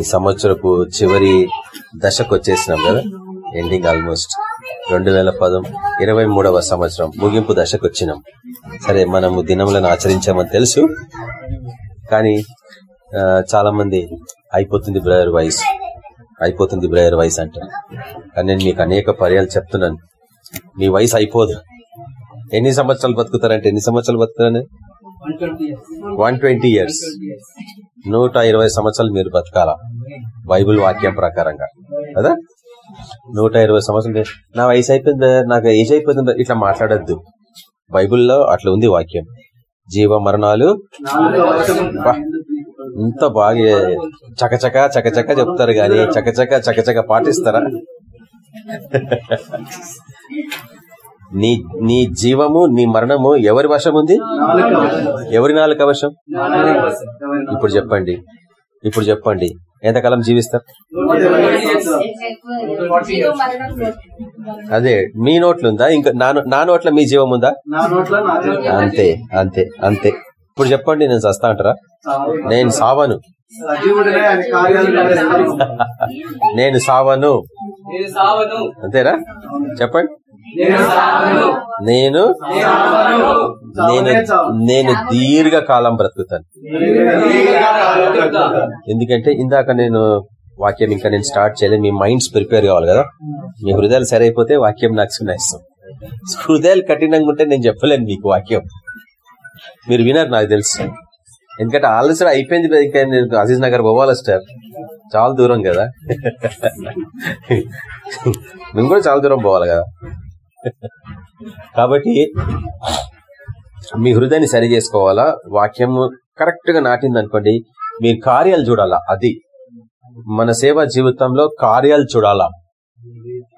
ఈ సంవత్సరపు చివరి దశకు వచ్చేసినాం కదా? ఎండింగ్ ఆల్మోస్ట్ రెండు వేల పదం ఇరవై మూడవ సంవత్సరం ముగింపు దశకు వచ్చినాం. సరే మనము దినములను ఆచరించామని తెలుసు. కానీ చాలా మంది అయిపోతుంది బ్రదర్ వయసు. అయిపోతుంది బ్రదర్ వయసు అంటారు కానీ నేను మీకు అనేక పర్యాలు చెప్తున్నాను. మీ వయసు అయిపోదు. ఎన్ని సంవత్సరాలు బతుకుతారంటే ఎన్ని సంవత్సరాలు బతుకుతారని వన్ ట్వంటీ ఇయర్స్ నూట ఇరవై సంవత్సరాలు మీరు బతకాల? బైబిల్ వాక్యం ప్రకారంగా. కదా? నూట ఇరవై సంవత్సరాలు నా వయసు అయిపోయింది? నాకు ఏజ్ అయిపోతుంది? ఇట్లా మాట్లాడద్దు. బైబుల్లో అట్లా ఉంది వాక్యం. జీవ మరణాలు ఇంత బాగా చకచక చకచక చెప్తారు గాని చకచక చకచక పాటిస్తారా? నీ నీ జీవము నీ మరణము ఎవరి వశం ఉంది? ఎవరి నాలుక వశం? ఇప్పుడు చెప్పండి. ఇప్పుడు చెప్పండి. ఎంతకాలం జీవిస్తారు? అదే మీ నోట్లుందా? ఇంకా నా నోట్ల మీ జీవం ఉందా. అంతే అంతే అంతే. ఇప్పుడు చెప్పండి నేను చస్తా అంటారా? నేను సావను. నేను సావను. అంతేనా? చెప్పండి. నేను నేను. నేను దీర్ఘకాలం బ్రతుకుతాను. ఎందుకంటే ఇందాక నేను వాక్యం ఇంకా నేను స్టార్ట్ చేయలేదు. మీ మైండ్స్ ప్రిపేర్ కావాలి కదా. మీ హృదయాలు సరైపోతే వాక్యం నాకు సునాయిస్తాం హృదయాలు కఠినంగా ఉంటే నేను చెప్పలేను మీకు వాక్యం. మీరు వినరు నాకు తెలుసు. ఎందుకంటే ఆల్రెడీ అయిపోయింది ఇంకా నేను అజీజ్ నగర్ పోవాలి సార్. చాలా దూరం కదా. మేము కూడా చాలా దూరం పోవాలి కదా. కాబట్టి మీ హృదయాన్ని సరి చేసుకోవాలా? వాక్యం కరెక్ట్గా నాటింది అనుకోండి మీరు కార్యాలు చూడాలా? అది. మన సేవా జీవితంలో కార్యాలు చూడాలా?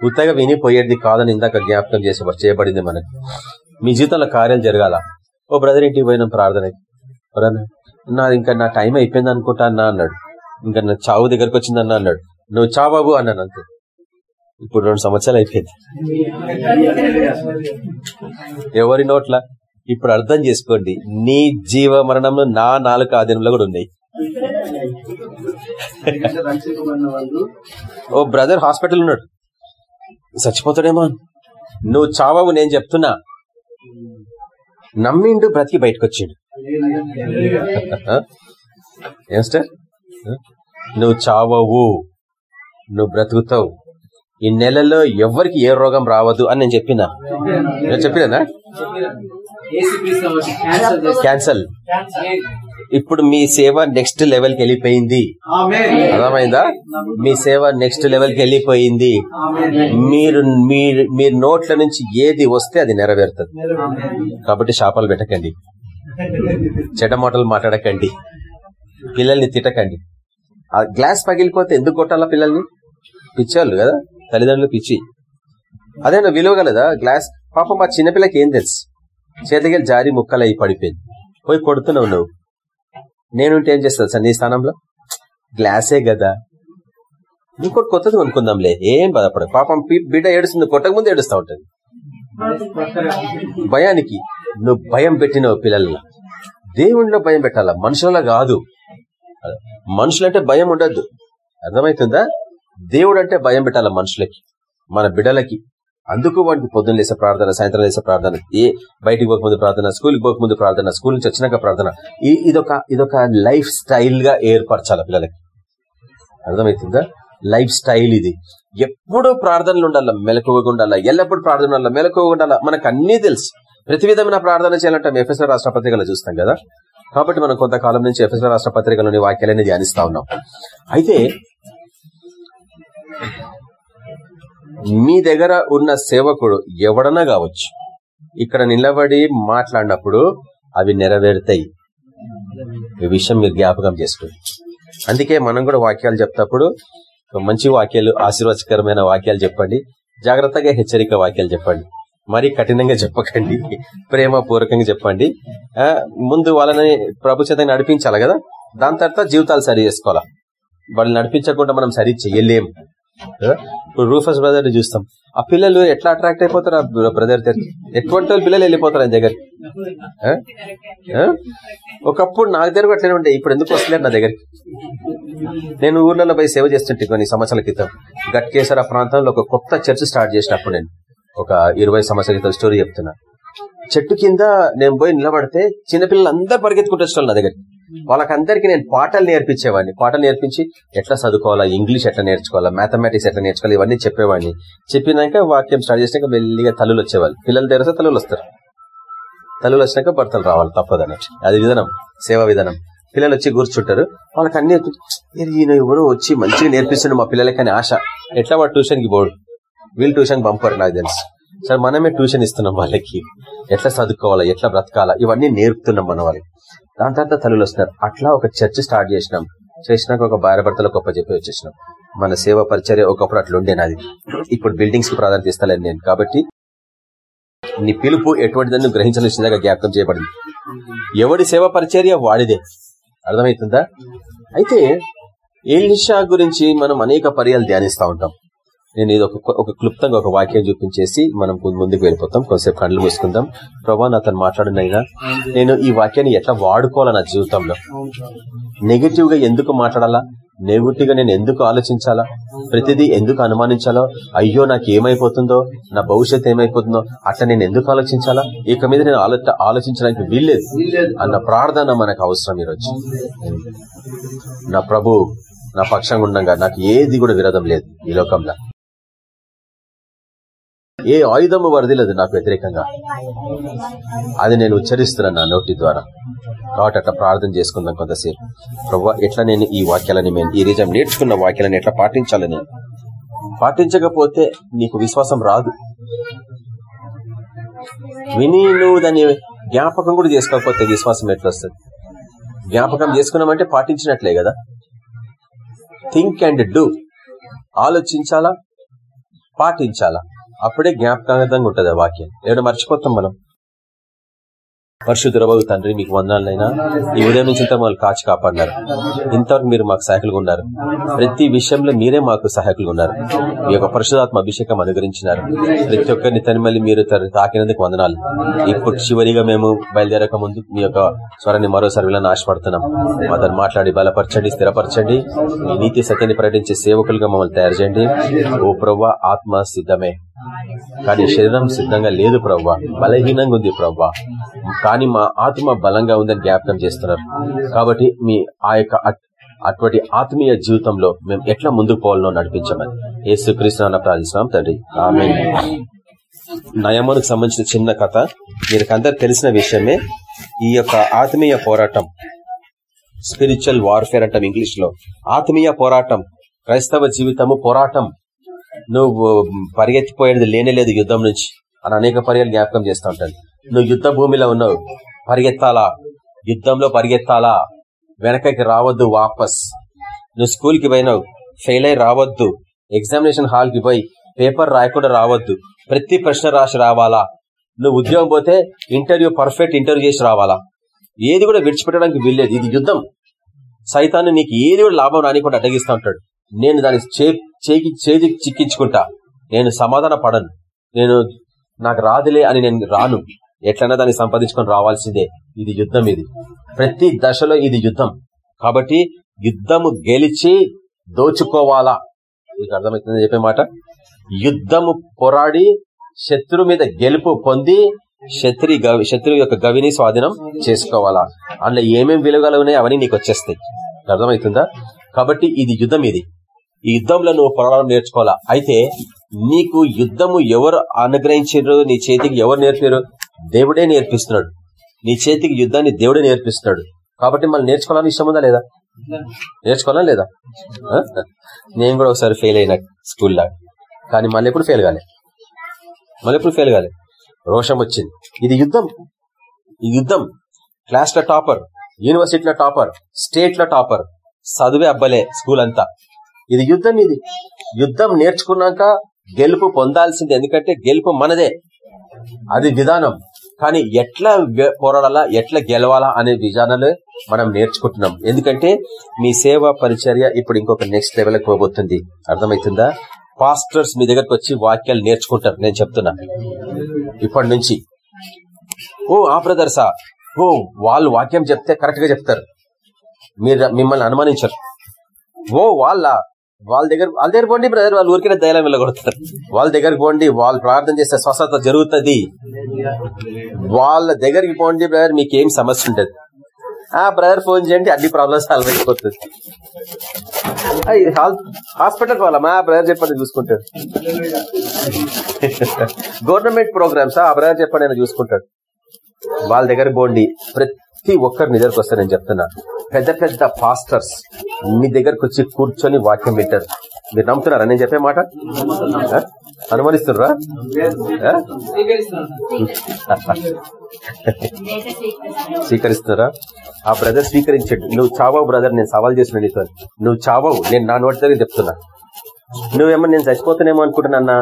ఉత్తగా వినిపోయేది కాదని ఇందాక జ్ఞాపకం చేసి చేయబడింది మనకి. మీ జీవితంలో కార్యాలు జరగాల? ఓ బ్రదర్ ఇంటికి పోయినాం ప్రార్థనకి బ్రదర్, నా ఇంకా నా టైం అయిపోయింది అనుకుంటా అన్నా అన్నాడు. ఇంకా నా చావు దగ్గరకు వచ్చిందన్నా అన్నాడు. నువ్వు చాబాబు అన్నాను అంతే. ఇప్పుడు రెండు సంవత్సరాలు అయిపోయింది. ఎవరి నోట్ల? ఇప్పుడు అర్థం చేసుకోండి. నీ జీవ మరణంలో నా నాలుగు ఆధీనంలో కూడా ఉన్నాయి. ఓ బ్రదర్ హాస్పిటల్ ఉన్నాడు. చచ్చిపోతాడేమో నువ్వు చావవు నేను చెప్తున్నా. నమ్మిండు బ్రతికి బయటకు వచ్చిండు ఏం సార్ నువ్వు చావవు నువ్వు బ్రతుకుతావు. ఈ నెలలో ఎవరికి ఏ రోగం రావద్దు అని నేను చెప్పిన? నేను చెప్పినా క్యాన్సల్ ఇప్పుడు మీ సేవ నెక్స్ట్ లెవెల్కి వెళ్ళిపోయింది. అర్థమైందా? మీ సేవ నెక్స్ట్ లెవెల్కి వెళ్ళిపోయింది మీరు మీరు నోట్ల నుంచి ఏది వస్తే అది నెరవేరుతుంది. కాబట్టి శాపాలు పెట్టకండి. చెడ్డ మాటలు మాట్లాడకండి. పిల్లల్ని తిట్టకండి. ఆ గ్లాస్ పగిలిపోతే ఎందుకు కొట్టాలా పిల్లల్ని? పిచ్చాళ్ళు కదా. తల్లిదండ్రులు పిచ్చి. అదేనా విలువ కలదా గ్లాస్. పాపం మా చిన్నపిల్లకి ఏం తెలుసు? చేతికి జారి ముక్కలు అయి పడిపోయింది. పోయి కొడుతున్నావు నువ్వు. నేనుంటే ఏం చేస్తాను సార్ నీ స్థానంలో? గ్లాసే కదా ఇంకోటి కొత్తది కొనుక్కుందాంలే. ఏం బాధపడ పాపం బిడ్డ ఏడుస్తుంది కొట్టక ముందు ఏడుస్తా ఉంటుంది. భయానికి నువ్వు భయం పెట్టినవు పిల్లల్లో. దేవుణ్ణిలో భయం పెట్టాలా? మనుషులలో కాదు. మనుషులంటే భయం ఉండద్దు. అర్థమవుతుందా? దేవుడు అంటే భయం పెట్టాలి మనుషులకి మన బిడ్డలకి. అందుకు వాడికి పొద్దున్న లేసే ప్రార్థన సాయంత్రం లేసే ప్రార్థన ఏ బయటికి పోకముందు ప్రార్థన స్కూల్కి పోకముందు ప్రార్థన స్కూల్ నుంచి వచ్చినాక ప్రార్థన. ఈ- ఇదొక ఇదొక లైఫ్ స్టైల్గా ఏర్పరచాలి పిల్లలకి. అర్థమవుతుందా లైఫ్ స్టైల్ ఇది. ఎప్పుడు ప్రార్థనలు ఉండాలా మెలకువగా ఉండాలా ఎల్లప్పుడు ప్రార్థన ఉండాలా మెలకువగా ఉండాలా? మనకు అన్ని తెలుసు. ప్రతి విధమైన ప్రార్థన చేయాలంటే ఎఫ్ఎస్ఆర్ రాష్ట్ర పత్రికలో చూస్తాం కదా. కాబట్టి మనం కొంతకాలం నుంచి ఎఫ్ఎస్ఆర్ రాష్ట్ర పత్రికలోని వాక్యాలని ధ్యానిస్తా ఉన్నాం. అయితే మీ దగ్గర ఉన్న సేవకుడు ఎవడన్నా కావచ్చు ఇక్కడ నిలబడి మాట్లాడినప్పుడు అవి నెరవేరుతాయి. ఈ విషయం మీరు జ్ఞాపకం చేసుకోండి. అందుకే మనం కూడా వాక్యాలు చెప్తప్పుడు మంచి వాక్యాలు ఆశీర్వాదకరమైన వాక్యాలు చెప్పండి. జాగ్రత్తగా హెచ్చరిక వాక్యాలు చెప్పండి. మరీ కఠినంగా చెప్పకండి. ప్రేమ పూర్వకంగా చెప్పండి ముందు వాళ్ళని ప్రభుత్వం నడిపించాలి కదా? దాని తర్వాత జీవితాలు సరి చేసుకోవాలా? వాళ్ళు నడిపించకుండా మనం సరి చెయ్యలేం ఇప్పుడు రూఫస్ బ్రదర్ చూస్తాం. ఆ పిల్లలు ఎట్లా అట్రాక్ట్ అయిపోతారు ఆ బ్రదర్ దగ్గర ఎటువంటి పిల్లలు వెళ్ళిపోతారు ఆయన దగ్గర ఒకప్పుడు నా దగ్గర అట్లనే ఉండే. ఇప్పుడు ఎందుకు వస్తలేరు నా దగ్గరికి? నేను ఊర్లలో పోయి సేవ చేస్తుంటే కొన్ని సంవత్సరాల క్రితం గట్కేశ్వర ప్రాంతంలో ఒక కొత్త చర్చ్ స్టార్ట్ చేసినప్పుడు నేను ఒక ఇరవై సంవత్సరాల క్రితం స్టోరీ చెప్తున్నా. చెట్టు కింద నేను పోయి నిలబడితే చిన్నపిల్లలు అందరు పరిగెత్తుకుంటూ నా దగ్గర Hmm. వాళ్ళకందరికీ నేను పాటలు నేర్పించేవాడిని. పాటలు నేర్పించి ఎట్లా చదువుకోవాలా ఇంగ్లీష్ ఎట్లా నేర్చుకోవాలా మ్యాథమెటిక్స్ ఎట్లా నేర్చుకోవాలి ఇవన్నీ చెప్పేవాడిని. చెప్పినాక వాక్యం స్టార్ట్ చేసినాక మెల్లిగా తల్లులు వచ్చేవాళ్ళు. పిల్లలు తెరిస్తే తల్లులు వస్తారు. తల్లులు వచ్చినాక భర్తలు రావాలి తప్పదన్నట్టు. అది విధానం సేవా విధానం. పిల్లలు వచ్చి కూర్చుంటారు. వాళ్ళకి అన్ని ఈయన ఎవరో వచ్చి మంచిగా నేర్పిస్తుండే మా పిల్లలకి ఆశ. ఎట్లా వాడు ట్యూషన్కి పోడు? వీళ్ళు ట్యూషన్ పంపరు నాకు తెలుసు. సరే మనమే ట్యూషన్ ఇస్తున్నాం వాళ్ళకి. ఎట్లా చదువుకోవాలా ఎట్లా బ్రతకాలా ఇవన్నీ నేర్పుతున్నాం మన వాళ్ళకి దాని తర్వాత తల్లులు వస్తున్నారు. అట్లా ఒక చర్చ్ స్టార్ట్ చేసినాం. చేసినాక ఒక భార్యభర్తలు గొప్ప చెప్పి వచ్చేసినాం. మన సేవ పరిచర్య ఒకప్పుడు అట్లా ఉండే నాది. ఇప్పుడు బిల్డింగ్స్కి ప్రాధాన్యత ఇస్తాను నేను. కాబట్టి నీ పిలుపు ఎటువంటిదని నువ్వు గ్రహించాల్సిందిగా జ్ఞాపకం చేయబడింది. ఎవడి సేవ పరిచర్య వాడిదే. అర్థమవుతుందా? అయితే ఏలిషా గురించి మనం అనేక పర్యాలు ధ్యానిస్తూ ఉంటాం. నేను ఇది ఒక ఒక క్లుప్తంగా ఒక వాక్యం చూపించేసి మనం ముందుకు వెళ్ళిపోతాం. కొంతసేపు కళ్ళు మూసుకుందాం. ప్రభా నాతో మాట్లాడినైనా నేను ఈ వాక్యాన్ని ఎట్లా వాడుకోవాలా నా జీవితంలో? నెగిటివ్గా ఎందుకు మాట్లాడాలా? నెగిటివ్గా నేను ఎందుకు ఆలోచించాలా? ప్రతిదీ ఎందుకు అనుమానించాలో? అయ్యో నాకు ఏమైపోతుందో నా భవిష్యత్ ఏమైపోతుందో? అట్లా నేను ఎందుకు ఆలోచించాలా? ఇక మీద నేను ఆలో- ఆలోచించడానికి వీల్లేదు. అన్న ప్రార్థన మనకు అవసరం ఈరోజు. నా ప్రభు నా పక్షంగా ఉండగా నాకు ఏది కూడా విరోధం లేదు ఈ లోకంలో. ఏ ఆయుధము వరదలేదు నాకు వ్యతిరేకంగా? అది నేను ఉచ్చరిస్తున్నాను నా నోటి ద్వారా. కాబట్టి అట్లా ప్రార్థన చేసుకుందాం కొంతసేపు. ప్రభావ ఎట్లా నేను ఈ వాక్యాలని మేము ఈ రీజం నేర్చుకున్న వాక్యాలను ఎట్లా పాటించాలని? పాటించకపోతే నీకు విశ్వాసం రాదు. విని నువ్వు దాన్ని జ్ఞాపకం కూడా చేసుకోకపోతే విశ్వాసం ఎట్లా వస్తుంది జ్ఞాపకం చేసుకున్నామంటే పాటించినట్లే కదా? థింక్ అండ్ డూ ఆలోచించాలా? పాటించాలా? అప్పుడే జ్ఞాపకార్థంగా ఉంటుంది ఆ వాక్యం. ఏదో మర్చిపోతాం మనం. పరిశుద్ధురబాబు తండ్రి మీకు వందనాలైనా ఈ ఉదయం నుంచి ఇంత మమ్మల్ని కాచి కాపాడినారు. ఇంతవరకు మీరు మాకు సహాయకులుగా ఉన్నారు. ప్రతి విషయంలో మీరే మాకు సహాయకులుగా ఉన్నారు. మీ యొక్క పరిశుధాత్మ అభిషేకం అనుగ్రహించినారు. ప్రతి ఒక్కరిని తని మళ్ళీ మీరు తాకినందుకు వందనాలు. ఇప్పుడు చివరిగా మేము బయలుదేరక ముందు మీ యొక్క స్వరాన్ని మరోసారి వీళ్ళని ఆశపడుతున్నాం. అతను మాట్లాడి బలపరచండి స్థిరపరచండి. మీ నీతి సత్యాన్ని ప్రకటించే సేవకులుగా మమ్మల్ని తయారు చేయండి. ఓ ప్రవ్వ ఆత్మ సిద్ధమే. కానీ శరీరం సిద్ధంగా లేదు ప్రవ్వా. బలహీనంగా ఉంది ప్రవ్వా. కానీ మా ఆత్మ బలంగా ఉందని జ్ఞాపకం చేస్తున్నారు. కాబట్టి మీ ఆ యొక్క అట్- అటువంటి ఆత్మీయ జీవితంలో మేము ఎట్లా ముందుకు పోవాలనో నడిపించమని. యేసు కృష్ణ ప్రార్థిస్తున్నాం తండ్రి. ఆమె నయమునికి సంబంధించిన చిన్న కథ. మీరు తెలిసిన విషయమే ఈ యొక్క ఆత్మీయ పోరాటం. స్పిరిచువల్ వార్ఫేర్ అంటాం ఇంగ్లీష్లో ఆత్మీయ పోరాటం. క్రైస్తవ జీవితము పోరాటం. నువ్వు పరిగెత్తిపోయేది లేనే లేదు యుద్ధం నుంచి అని అనేక పర్యాలు జ్ఞాపకం చేస్తూ ఉంటాను నువ్వు యుద్ధ భూమిలో ఉన్నావు. పరిగెత్తాలా? యుద్ధంలో పరిగెత్తాలా? వెనకకి రావద్దు వాపస్. నువ్వు స్కూల్కి పోయినావు. ఫెయిల్ అయి రావద్దు. ఎగ్జామినేషన్ హాల్కి పోయి పేపర్ రాయకుండా రావద్దు. ప్రతి ప్రశ్న రాసి రావాలా? నువ్వు ఉద్యోగం పోతే ఇంటర్వ్యూ పర్ఫెక్ట్ ఇంటర్వ్యూ చేసి రావాలా? ఏది కూడా విడిచిపెట్టడానికి వీల్లేదు. ఇది యుద్ధం. సైతాన్ని నీకు ఏది కూడా లాభం రానికుండా అడ్డగిస్తూ ఉంటాడు. నేను దాన్ని చే- చేకి చేతి చిక్కించుకుంటా. నేను సమాధాన పడను. నేను నాకు రాదులే అని నేను రాను. ఎట్లైనా దాన్ని సంపాదించుకొని రావాల్సిందే. ఇది యుద్ధం ఇది. ప్రతి దశలో ఇది యుద్ధం. కాబట్టి యుద్ధము గెలిచి దోచుకోవాలా? మీకు అర్థమవుతుందని చెప్పే మాట. యుద్ధము పోరాడి శత్రు మీద గెలుపు పొంది శత్రు గవి శత్రువు యొక్క గవిని స్వాధీనం చేసుకోవాలా? అందులో ఏమేమి విలువలు ఉన్నాయి అవన్నీ నీకు వచ్చేస్తాయి. అర్థమవుతుందా? కాబట్టి ఇది యుద్ధం ఇది. ఈ యుద్ధంలో నువ్వు పోరాడడం నేర్చుకోవాలా? అయితే నీకు యుద్ధము ఎవరు అనుగ్రహించారు నీ చేతికి ఎవరు నేర్పారు దేవుడే నేర్పిస్తున్నాడు. నీ చేతికి యుద్ధాన్ని దేవుడే నేర్పిస్తున్నాడు. కాబట్టి మళ్ళీ నేర్చుకోవాలని ఇష్టం ఉందా లేదా? నేర్చుకోవాలా లేదా? నేను కూడా ఒకసారి ఫెయిల్ అయినా స్కూల్లో కానీ మళ్ళీ ఎప్పుడు ఫెయిల్ కాలే. మళ్ళీ ఎప్పుడు ఫెయిల్ కాలే? రోషం వచ్చింది. ఇది యుద్ధం. ఈ యుద్ధం. క్లాస్ల టాపర్ యూనివర్సిటీలో టాపర్ స్టేట్ టాపర్ చదువే అబ్బలే స్కూల్ అంతా. ఇది యుద్ధం ఇది. యుద్ధం నేర్చుకున్నాక గెలుపు పొందాల్సింది. ఎందుకంటే గెలుపు మనదే. అది విధానం. కానీ ఎట్లా పోరాడాలా ఎట్లా గెలవాలా అనే విధానాలు మనం నేర్చుకుంటున్నాం. ఎందుకంటే మీ సేవా పరిచర్య ఇప్పుడు ఇంకొక నెక్స్ట్ లెవెల్కి పోబోతుంది. అర్థమవుతుందా పాస్టర్స్ మీ దగ్గరకు వచ్చి వాక్యాలు నేర్చుకుంటారు. నేను చెప్తున్నా. ఇప్పటి నుంచి. ఓ ఆ బ్రదర్సా ఓ వాళ్ళు వాక్యం చెప్తే కరెక్ట్గా చెప్తారు. మీరు మిమ్మల్ని అనుమానించరు. ఓ వాళ్ళ వాళ్ళ దగ్గర వాళ్ళ దగ్గర పోండి బ్రదర్ వాళ్ళు ఊరికే దయలం వెళ్ళగొడతారు వాళ్ళ దగ్గరికి పోండి వాళ్ళు ప్రార్థన చేస్తే స్వస్థత జరుగుతుంది. వాళ్ళ దగ్గరికి పోండి బ్రదర్ మీకు ఏం సమస్య ఉంటుంది ఆ బ్రదర్ ఫోన్ చేయండి అన్ని ప్రాబ్లమ్స్ సాల్వ్ అయిపోతుంది. హాస్పిటల్ వాళ్ళ మా బ్రదర్ చెప్పండి చూసుకుంటాడు. గవర్నమెంట్ ప్రోగ్రామ్స్ ఆ బ్రదర్ చెప్పండి ఆయన చూసుకుంటాడు. వాళ్ళ దగ్గర పోండి ప్రతి ఒక్కరు నిద్రకు వస్తారు నేను చెప్తున్నా. పెద్ద పెద్ద పాస్టర్స్ మీ దగ్గరకు వచ్చి కూర్చొని వాక్యం వింటారు. మీరు నమ్ముతున్నారా? నేను చెప్పే మాట? అనుమానిస్తున్నారా? స్వీకరిస్తున్నారా? ఆ బ్రదర్ స్వీకరించండి. నువ్వు చావవు బ్రదర్ నేను సవాల్ చేసిన నీతో. నువ్వు చావవు. నేను నా నోటి దగ్గర చెప్తున్నా. నువ్వేమో నేను చచ్చిపోతానేమో అనుకుంటున్నా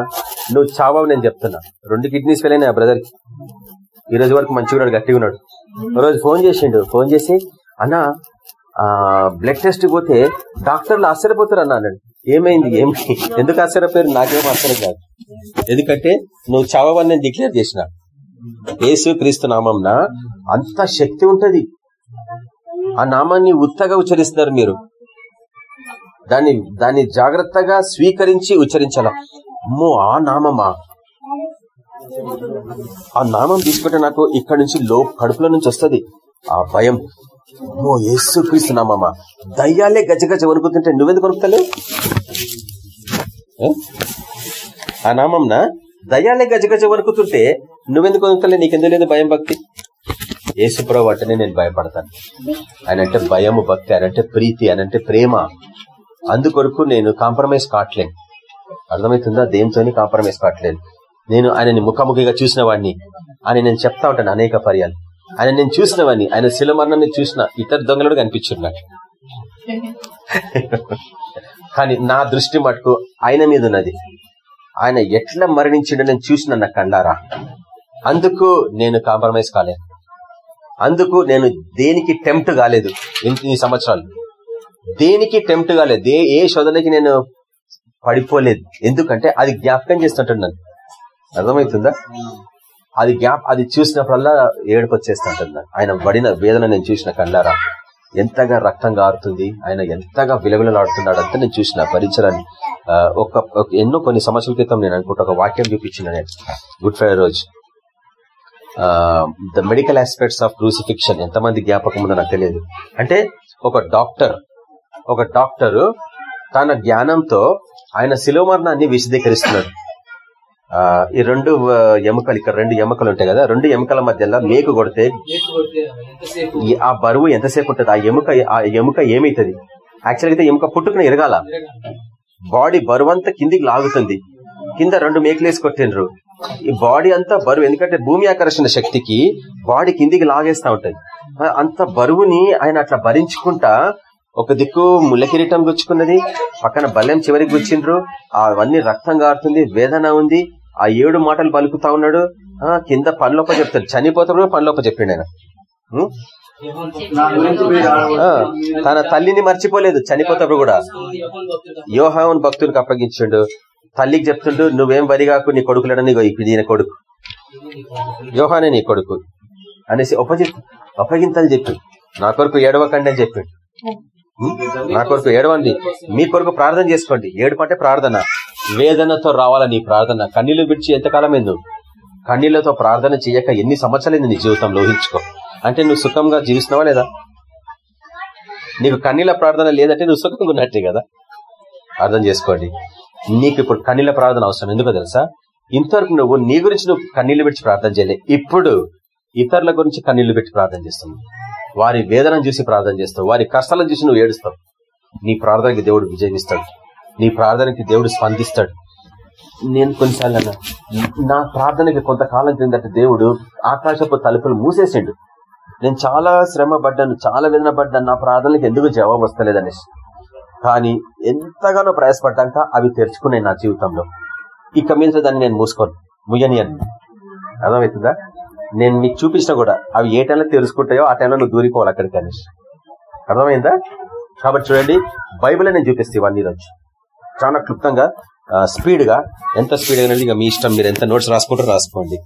నువ్వు చావవు నేను చెప్తున్నా. రెండు కిడ్నీస్ అయినాయి ఆ బ్రదర్ ఈ రోజు వరకు మంచిగా ఉన్నాడు గట్టిగా ఉన్నాడు రోజు ఫోన్ చేసిండు. ఫోన్ చేసి అన్న బ్లడ్ టెస్ట్ పోతే డాక్టర్లు ఆశ్చర్యపోతారు అన్న అన్నాడు. ఏమైంది? ఏమి? ఎందుకు ఆశ్చర్యపోయారు? నాకేం ఆశ్చర్యం కాదు. ఎందుకంటే నువ్వు చావని నేను డిక్లేర్ చేసిన. యేసు క్రీస్తు నామంన అంత శక్తి ఉంటది. ఆ నామాన్ని ఉత్తగా ఉచ్చరిస్తున్నారు మీరు. దాన్ని దాన్ని జాగ్రత్తగా స్వీకరించి ఉచ్చరించాల. అమ్మో ఆ నామమా? ఆ నామం తీసుకుంటే నాకు ఇక్కడ నుంచి లో కడుపులో నుంచి వస్తుంది. ఆ భయం. ఓ యేసు క్రీస్తు నామమా. దయ్యాలే గజ గజ వణుకుతుంటే నువ్వెందుకు వణుకుతలేవు ఆ నామంన? దయ్యాలే గజ గజ వణుకుతుంటే నువ్వెందుకు వణుకుతలే? నీకెందుకు లేదు భయం భక్తి? యేసుప్రభు అంటేనే నేను భయపడతాను. ఆయన అంటే భయము భక్తి ఆయన అంటే ప్రీతి ఆయన అంటే ప్రేమ. అందుకొరకు నేను కాంప్రమైజ్ కావట్లేను అర్థమవుతుందా? దేనితోని కాంప్రమైజ్ కావట్లేదు నేను ఆయనని ముఖాముఖిగా చూసిన వాడిని అని నేను చెప్తా ఉంటాను అనేక పర్యాలు. ఆయన నేను చూసిన వాడిని ఆయన శిలమరణం చూసిన ఇతర దొంగలు కనిపించున్నాడు. కానీ నా దృష్టి మటుకు ఆయన మీద ఉన్నది. ఆయన ఎట్లా మరణించిండో నేను చూసిన నా కండారా. అందుకు నేను కాంప్రమైజ్ కాలేదు. అందుకు నేను దేనికి టెంప్ట్ కాలేదు ఇన్ని సంవత్సరాలు. దేనికి టెంప్ట్ కాలేదు. ఏ శోధనకి నేను పడిపోలేదు. ఎందుకంటే అది జ్ఞాపకం చేస్తుంటున్నాను అర్థమవుతుందా? అది గ్యాప్ అది చూసినప్పుడల్లా ఏడుపు వచ్చేస్తుంటుంది ఆయన పడిన వేదన నేను చూసిన కళ్ళారా? ఎంతగా రక్తం గారుతుంది? ఆయన ఎంతగా విలవిలలాడుతున్నాడు అంతా నేను చూసిన పరిచయాన్ని ఒక ఎన్నో కొన్ని సంవత్సరాల క్రితం నేను అనుకుంటా ఒక వాక్యం చూపించిన నేను. గుడ్ ఫ్రైడే రోజు. The medical aspects of crucifixion ఎంతమంది జ్ఞాపకం ఉందో నాకు తెలియదు. అంటే ఒక డాక్టర్ ఒక డాక్టర్ తన జ్ఞానంతో ఆయన శిలో మరణాన్ని విశదీకరిస్తున్నాడు. ఈ రెండు ఎముకలు ఇక్కడ రెండు ఎముకలు ఉంటాయి కదా రెండు ఎముకల మధ్యలో మేకు కొడితే ఆ బరువు ఎంతసేపు ఉంటుంది? ఆ ఎముక ఆ ఎముక ఏమైతుంది? యాక్చువల్ అయితే ఎముక పుట్టుకుని ఎరగాల. బాడీ బరువు అంతా కిందికి లాగుతుంది. కింద రెండు మేకలేసి కొట్టిండ్రు. ఈ బాడీ అంతా బరువు ఎందుకంటే భూమి ఆకర్షణ శక్తికి బాడీ కిందికి లాగేస్తా ఉంటది. అంత బరువుని ఆయన అట్లా భరించుకుంటా ఒక దిక్కు ముళ్ళ కిరీటం గుచ్చుకున్నది పక్కన బల్లెం చివరికి గుచ్చిండ్రు. అవన్నీ రక్తం గారుతుంది వేదన ఉంది. ఆ ఏడు మాటలు పలుకుతా ఉన్నాడు. ఆ కింద పనిలోప చెప్తాడు. చనిపోతాడు పనిలోప చెప్పిండు ఆయన. తన తల్లిని మర్చిపోలేదు. చనిపోతాడు కూడా. యోహాన్ భక్తునికి అప్పగించిండు. తల్లికి చెప్తుండు నువ్వేం వరిగాకు నీ కొడుకులను నీగో ఈయన కొడుకు. యోహానే నీ కొడుకు. అనేసి ఉపజి అప్పగింతలు చెప్పి నా కొరకు ఏడవకండి అని చెప్పిండు నా కొరకు ఏడవండి మీ కొరకు ప్రార్థన చేసుకోండి. ఏడుపు అంటే ప్రార్థన. వేదనతో రావాల నీ ప్రార్థన. కన్నీళ్ళు విడిచి ఎంతకాలం ఎందు? కన్నీళ్ళతో ప్రార్థన చేయక ఎన్ని సంవత్సరాలైంది నీ జీవితంలో? ఊహించుకో. అంటే నువ్వు సుఖంగా జీవిస్తున్నావా లేదా? నీకు కన్నీళ్ళ ప్రార్థన లేదంటే నువ్వు సుఖంగా ఉన్నట్టే కదా? అర్థం చేసుకోండి. నీకు ఇప్పుడు కన్నీళ్ళ ప్రార్థన అవసరం. ఎందుకో తెలుసా? ఇంతవరకు నువ్వు నీ గురించి నువ్వు కన్నీళ్ళు పెట్టి ప్రార్థన చేయలే. ఇప్పుడు ఇతరుల గురించి కన్నీళ్ళు పెట్టి ప్రార్థన చేస్తున్నావు. వారి వేదనను చూసి ప్రార్థన చేస్తావు. వారి కష్టాలను చూసి నువ్వు ఏడుస్తావు. నీ ప్రార్థనకి దేవుడు విజయమిస్తాడు నీ ప్రార్థనకి దేవుడు స్పందిస్తాడు. నేను కొన్నిసార్లు అన్నా నా ప్రార్థనకి కొంతకాలం క్రిందట దేవుడు ఆకాశపు తలుపులు మూసేసిండు. నేను చాలా శ్రమ పడ్డాను చాలా వేదన పడ్డాను నా ప్రార్థనలకు ఎందుకు జవాబు వస్తలేదనేసి. కానీ ఎంతగానో ప్రయాసపడ్డాక అవి తెరుచుకున్నాయి నా జీవితంలో. ఇక మీద దాన్ని నేను మూసుకోను. ముయ్యని అని అర్థమవుతుందా? నేను మీకు చూపించినా కూడా అవి ఏ టైంలో తెలుసుకుంటాయో ఆ టైంలో నువ్వు దూరిపోవాలి అక్కడికి అనేసి. అర్థమైందా? కాబట్టి చూడండి బైబిల్ నేను చూపిస్తే ఇవన్నీ రోజు చాలా క్లుప్తంగా స్పీడ్గా ఎంత స్పీడ్గా అనేది ఇక మీ ఇష్టం మీరు ఎంత నోట్స్ రాసుకుంటారో రాసుకోండి.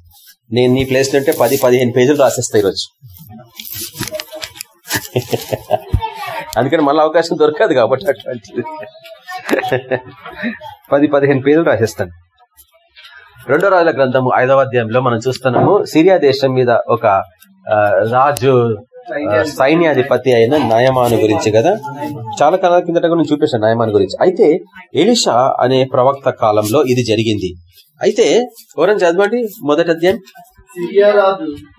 నేను నీ ప్లేస్లో ఉంటే పది పదిహేను పేజీలు రాసేస్తా ఈరోజు. అందుకని మళ్ళీ అవకాశం దొరకదు కాబట్టి అట్లాంటిది పది పదిహేను పేజీలు రాసేస్తాను. రెండో రాజుల గ్రంథము ఐదవ అధ్యాయంలో మనం చూస్తున్నాము సిరియా దేశం మీద ఒక రాజు సైన్యాధిపతి అయిన నయమాను గురించి కదా. చాలా కాలాల కిందట కూడా చూపించాను నయమాను గురించి. అయితే ఎలిషా అనే ప్రవక్త కాలంలో ఇది జరిగింది. అయితే ఎవరైనా చదవండి మొదటి అధ్యాయం?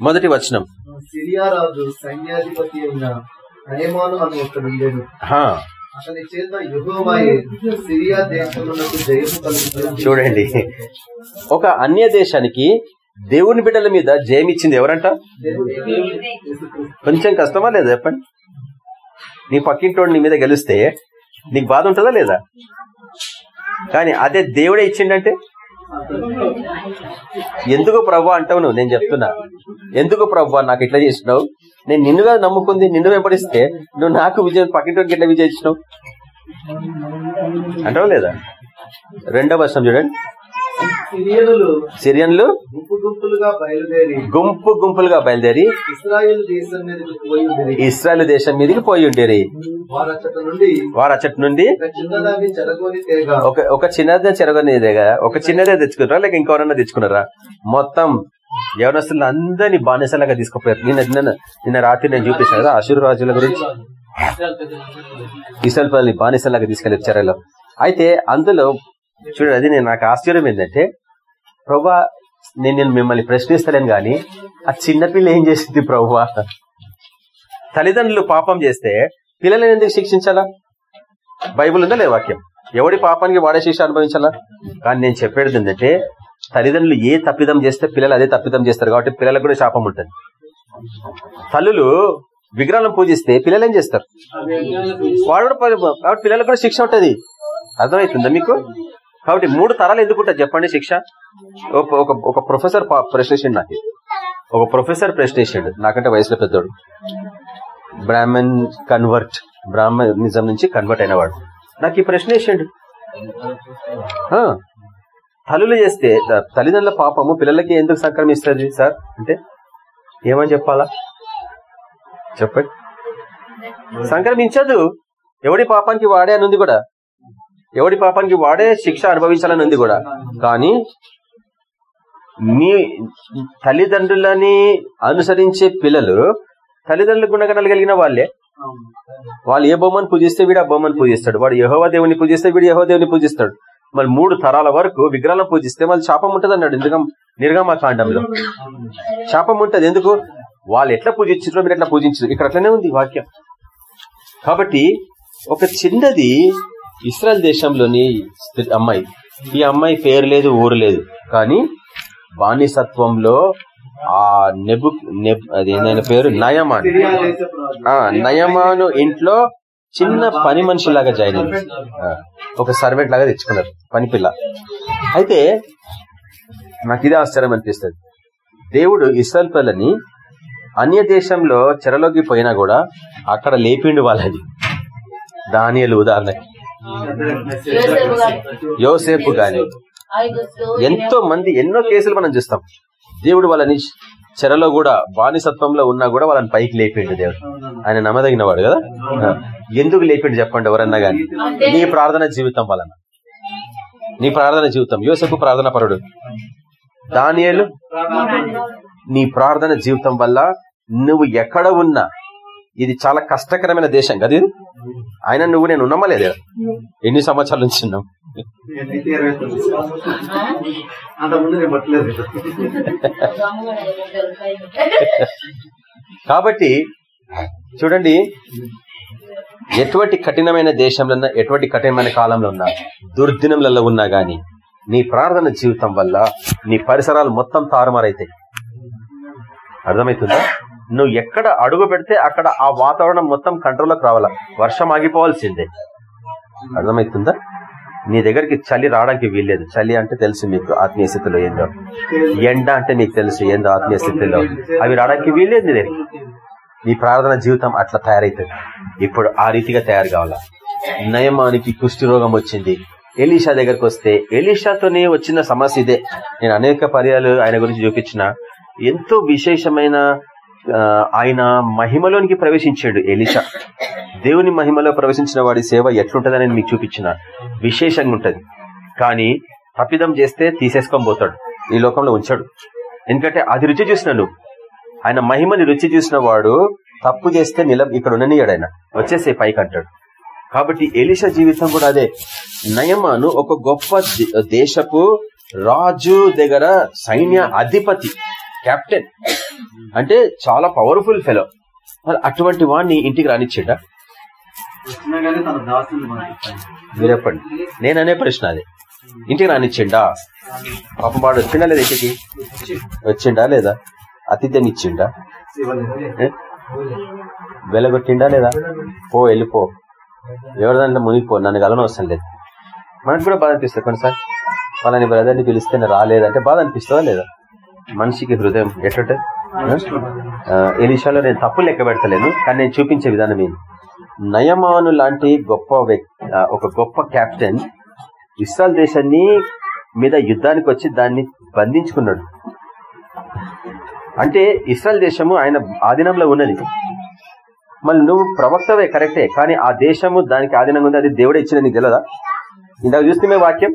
మొదటి వచనం. సిరియా రాజు సైన్యాధిపతి అయిన నయమాను అని ఒకడుండేను హా, అతని చేత యెహోవాయే సిరియా దేశమునకు జయము కలుగుతుంది. చూడండి. ఒక అన్య దేశానికి దేవుని బిడ్డల మీద జయం ఇచ్చింది ఎవరంట? కొంచెం కష్టమా లేదా చెప్పండి? నీ పక్కింటోడు నీ మీద గెలిస్తే నీకు బాధ ఉంటుందా లేదా? కానీ అదే దేవుడే ఇచ్చిండంటే? ఎందుకు ప్రభు అంటావు నువ్వు? నేను చెప్తున్నా. ఎందుకు ప్రభు నాకు ఇట్లా చేసినావు నేను నిన్నుగా నమ్ముకుంది నిన్ను వెంబడిస్తే నువ్వు నాకు విజయం పక్కింటోడికి ఎట్లా విజయం ఇచ్చినావు? అంటావు లేదా రెండవ వర్షం చూడండి. సిరియనులు గుంపు గుంపులుగా బయలుదేరి ఇస్రాయేల్ దేశం మీదకి పోయి ఉండేరి. వారచ్చట నుండి వారు అచ్చటి నుండి ఒక చెరగోని చిన్నదే చెరగనేదే కదా ఒక చిన్నదే తెచ్చుకున్నారా? లేక ఇంకెవరన్నా తెచ్చుకున్నారా? మొత్తం యవనస్తులను అందరినీ బానిసలాగా తీసుకుపోయారు. నిన్న నిన్న నిన్న రాత్రి నేను చూపించాను కదా అసురు రాజుల గురించి? ఇసల్ పల్లి బానిసలాగా తీసుకెళ్ళి చెరలో అయితే అందులో చూడండి అది నేను నాకు ఆశ్చర్యం ఏంటంటే ప్రభా నేను నేను మిమ్మల్ని ప్రశ్నిస్తలేను గాని ఆ చిన్నపిల్ల ఏం చేసింది ప్రభా? తల్లిదండ్రులు పాపం చేస్తే పిల్లలను ఎందుకు శిక్షించాలా? బైబుల్ ఉందా లే వాక్యం? ఎవడి పాపానికి వాడే శిక్ష అనుభవించాలా? కానీ నేను చెప్పేది ఏంటంటే తల్లిదండ్రులు ఏ తప్పిదం చేస్తే పిల్లలు అదే తప్పిదం చేస్తారు కాబట్టి పిల్లలకు కూడా శాపం ఉంటుంది. తల్లులు విగ్రహాలను పూజిస్తే పిల్లలు ఏం చేస్తారు? వాడు కూడా కాబట్టి పిల్లలకు కూడా శిక్ష ఉంటుంది. అర్థమవుతుందా మీకు? కాబట్టి మూడు తరాలు ఎందుకు ఉంటుంది చెప్పండి శిక్ష? ఒక- ఒక ప్రొఫెసర్ ప్రశ్నించండి ప్రశ్న నాకు. ఒక ప్రొఫెసర్ ప్రశ్న నాకంటే వయసులో పెద్దోడు. బ్రాహ్మణ్ కన్వర్ట్ బ్రాహ్మణిజం నుంచి కన్వర్ట్ అయినవాడు నాకు ఈ ప్రశ్న వేసాడు తల్లులు చేస్తే తల్లిదండ్రుల పాపము పిల్లలకి ఎందుకు సంక్రమిస్తుంది సార్? అంటే ఏమని చెప్పాలా? చెప్పండి సంక్రమించదు. ఎవడి పాపానికి వాడే అని ఉంది కూడా. ఎవడి పాపానికి వాడే శిక్ష అనుభవించాలని ఉంది కూడా. కానీ మీ తల్లిదండ్రులని అనుసరించే పిల్లలు తల్లిదండ్రుల గుణగణాలు కలిగిన వాళ్ళే. వాళ్ళు ఏ బొమ్మను పూజిస్తే వీడు ఆ బొమ్మను పూజిస్తాడు. వాడు యహోవ దేవుని పూజిస్తే వీడు యహో దేవుని పూజిస్తాడు. మళ్ళీ మూడు తరాల వరకు విగ్రహాలను పూజిస్తే మళ్ళీ శాపం ఉంటుంది అన్నాడు ఎందుకం నిర్గమ కాండంలో శాపం ఉంటుంది. ఎందుకు? వాళ్ళు ఎట్లా పూజించారో మీరు ఎట్లా పూజించారు ఇక్కడ అట్లనే ఉంది వాక్యం. కాబట్టి ఒక చిన్నది ఇస్రాయల్ దేశంలోని అమ్మాయి. ఈ అమ్మాయి పేరు లేదు ఊరు లేదు. కానీ బానిసత్వంలో ఆ నెబు నెబ్ అది ఏందైనా పేరు? నయమాన్. ఆ నయమాను ఇంట్లో చిన్న పని మనిషిలాగా జాయిన్ అయింది ఒక సర్వెంట్ లాగా తెచ్చుకున్నారు పని పిల్ల. అయితే నాకు ఇదే ఆశ్చర్యం అనిపిస్తుంది. దేవుడు ఇస్రాయల్ పిల్లని అన్య దేశంలో చెరలోకి పోయినా కూడా అక్కడ లేపిండు వాళ్ళని. దానియలు ఉదాహరణకి. యోసేపు గాని. ఎంతో మంది ఎన్నో కేసులు మనం చూస్తాం. దేవుడు వాళ్ళని చెరలో కూడా బానిసత్వంలో ఉన్నా కూడా వాళ్ళని పైకి లేపిండు దేవుడు. ఆయన నమ్మదగిన వాడు కదా. ఎందుకు లేపిండు చెప్పండి ఎవరన్నా గాని? నీ ప్రార్థన జీవితం వలన. నీ ప్రార్థన జీవితం. యోసేపు ప్రార్థన పరుడు. దానియేలు నీ ప్రార్థన జీవితం వల్ల నువ్వు ఎక్కడ ఉన్నా ఇది చాలా కష్టకరమైన దేశం కదా ఇది? ఆయన నువ్వు నేను ఉన్నామా లేదా? ఎన్ని సంవత్సరాల నుంచి ఉన్నాం? కాబట్టి చూడండి ఎటువంటి కఠినమైన దేశంలో ఉన్నా ఎటువంటి కఠినమైన కాలంలో ఉన్నా దుర్దినంలలో ఉన్నా గాని నీ ప్రార్థన జీవితం వల్ల నీ పరిసరాలు మొత్తం తారుమారైతాయి. అర్థమవుతుందా? నువ్వు ఎక్కడ అడుగు పెడితే అక్కడ ఆ వాతావరణం మొత్తం కంట్రోల్లోకి రావాలా? వర్షం ఆగిపోవాల్సిందే. అర్థమవుతుందా? నీ దగ్గరికి చలి రావడానికి వీల్లేదు. చలి అంటే తెలుసు మీకు ఆత్మీయ స్థితిలో ఏందో. ఎండ అంటే నీకు తెలుసు ఏందో ఆత్మీయ స్థితిలో. అవి రావడానికి వీల్లేదు నీ నీ ప్రార్థన జీవితం అట్లా తయారైతుంది. ఇప్పుడు ఆ రీతిగా తయారు కావాలా? నయమానికి కుష్టి రోగం వచ్చింది. ఎలీషా దగ్గరకు వస్తే ఎలీషాతోనే వచ్చిన సమస్య ఇదే. నేను అనేక పర్యాలు ఆయన గురించి చూపించిన. ఎంతో విశేషమైన ఆయన మహిమలోనికి ప్రవేశించాడు ఎలిషా. దేవుని మహిమలో ప్రవేశించిన వాడి సేవ ఎట్లుంటదని మీకు చూపించిన. విశేషంగా ఉంటుంది. కానీ తప్పిదం చేస్తే తీసేసుకొని పోతాడు. ఈ లోకంలో ఉంచాడు. ఎందుకంటే అది రుచి చూసిన నువ్వు. ఆయన మహిమని రుచి చూసిన వాడు తప్పు చేస్తే నిలం ఇక్కడ ఉండనియాడు ఆయన. వచ్చేసే పైకి అంటాడు. కాబట్టి ఎలిషా జీవితం కూడా అదే. నయమాను ఒక గొప్ప దే- దేశపు రాజు దగ్గర సైన్య అధిపతి. క్యాప్టెన్ అంటే చాలా పవర్ఫుల్ ఫెలో. మరి అటువంటి వాడిని ఇంటికి రానిచ్చిండా? వచ్చినా చెప్పండి నేననే ప్రశ్న అది. ఇంటికి రానిచ్చిండా? పాపం వాడు వచ్చిండా లేదా ఇంటికి? వచ్చిండా లేదా? అతిథ్యం ఇచ్చిండా? వెలగొట్టిండా లేదా? పో వెళ్ళిపో ఎవరి దాంట్లో మునిగిపో నన్ను గలన అవసరం లేదు. మనకు కూడా బాధ అనిపిస్తుంది కొన్నిసారి వాళ్ళని బ్రదర్ని పిలిస్తే రాలేదంటే బాధ అనిపిస్తుందా లేదా? మనిషికి హృదయం ఎట్లుంటే విషయంలో నేను తప్పులు లెక్క పెడతలేను కానీ నేను చూపించే విధానం ఏంటి నయమాను లాంటి గొప్ప వ్యక్తి ఒక గొప్ప కెప్టెన్ ఇస్రాయల్ దేశాన్ని మీద యుద్ధానికి వచ్చి దాన్ని బంధించుకున్నాడు. అంటే ఇస్రాయల్ దేశము ఆయన ఆధీనంలో ఉన్నది. మళ్ళీ నువ్వు ప్రవక్తవే కరెక్టే కానీ ఆ దేశము దానికి ఆధీనంగా ఉంది అది దేవుడే ఇచ్చిన నీకు తెలియదా ఇందాక చూస్తే వాక్యం?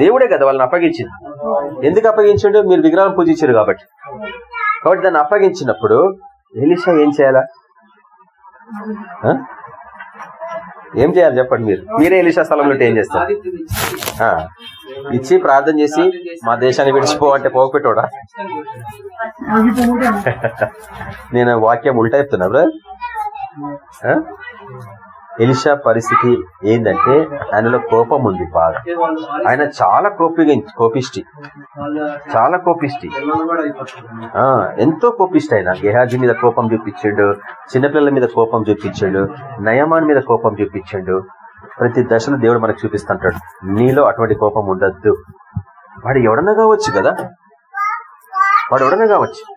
దేవుడే కదా వాళ్ళని అప్పగించింది. ఎందుకు అప్పగించిండు? మీరు విగ్రహం పూజించారు కాబట్టి. కాబట్టి దాన్ని అప్పగించినప్పుడు ఎలిషా ఏం చేయాలా? ఏం చేయాలి చెప్పండి మీరు? మీరే ఎలిషా స్థలంలో ఏం చేస్తారు? ఇచ్చి ప్రార్థన చేసి మా దేశాన్ని విడిచిపో అంటే నేను వాక్యం ఉల్టా చెప్తున్నా బ్రదర్? ఎలిషా పరిస్థితి ఏంటంటే ఆయనలో కోపం ఉంది బాగా. ఆయన చాలా కోపి కోపిష్టి. చాలా కోపిష్టి. ఆ ఎంతో కోపిష్టి ఆయన. గెహాజీ మీద కోపం చూపించాడు చిన్నపిల్లల మీద కోపం చూపించాడు నయమాన్ మీద కోపం చూపించాడు. ప్రతి దశలో దేవుడు మనకు చూపిస్తుంటాడు నీలో అటువంటి కోపం ఉండద్దు. వాడు ఎవడన్నా కావచ్చు కదా? వాడు ఎవడన్నా కావచ్చు.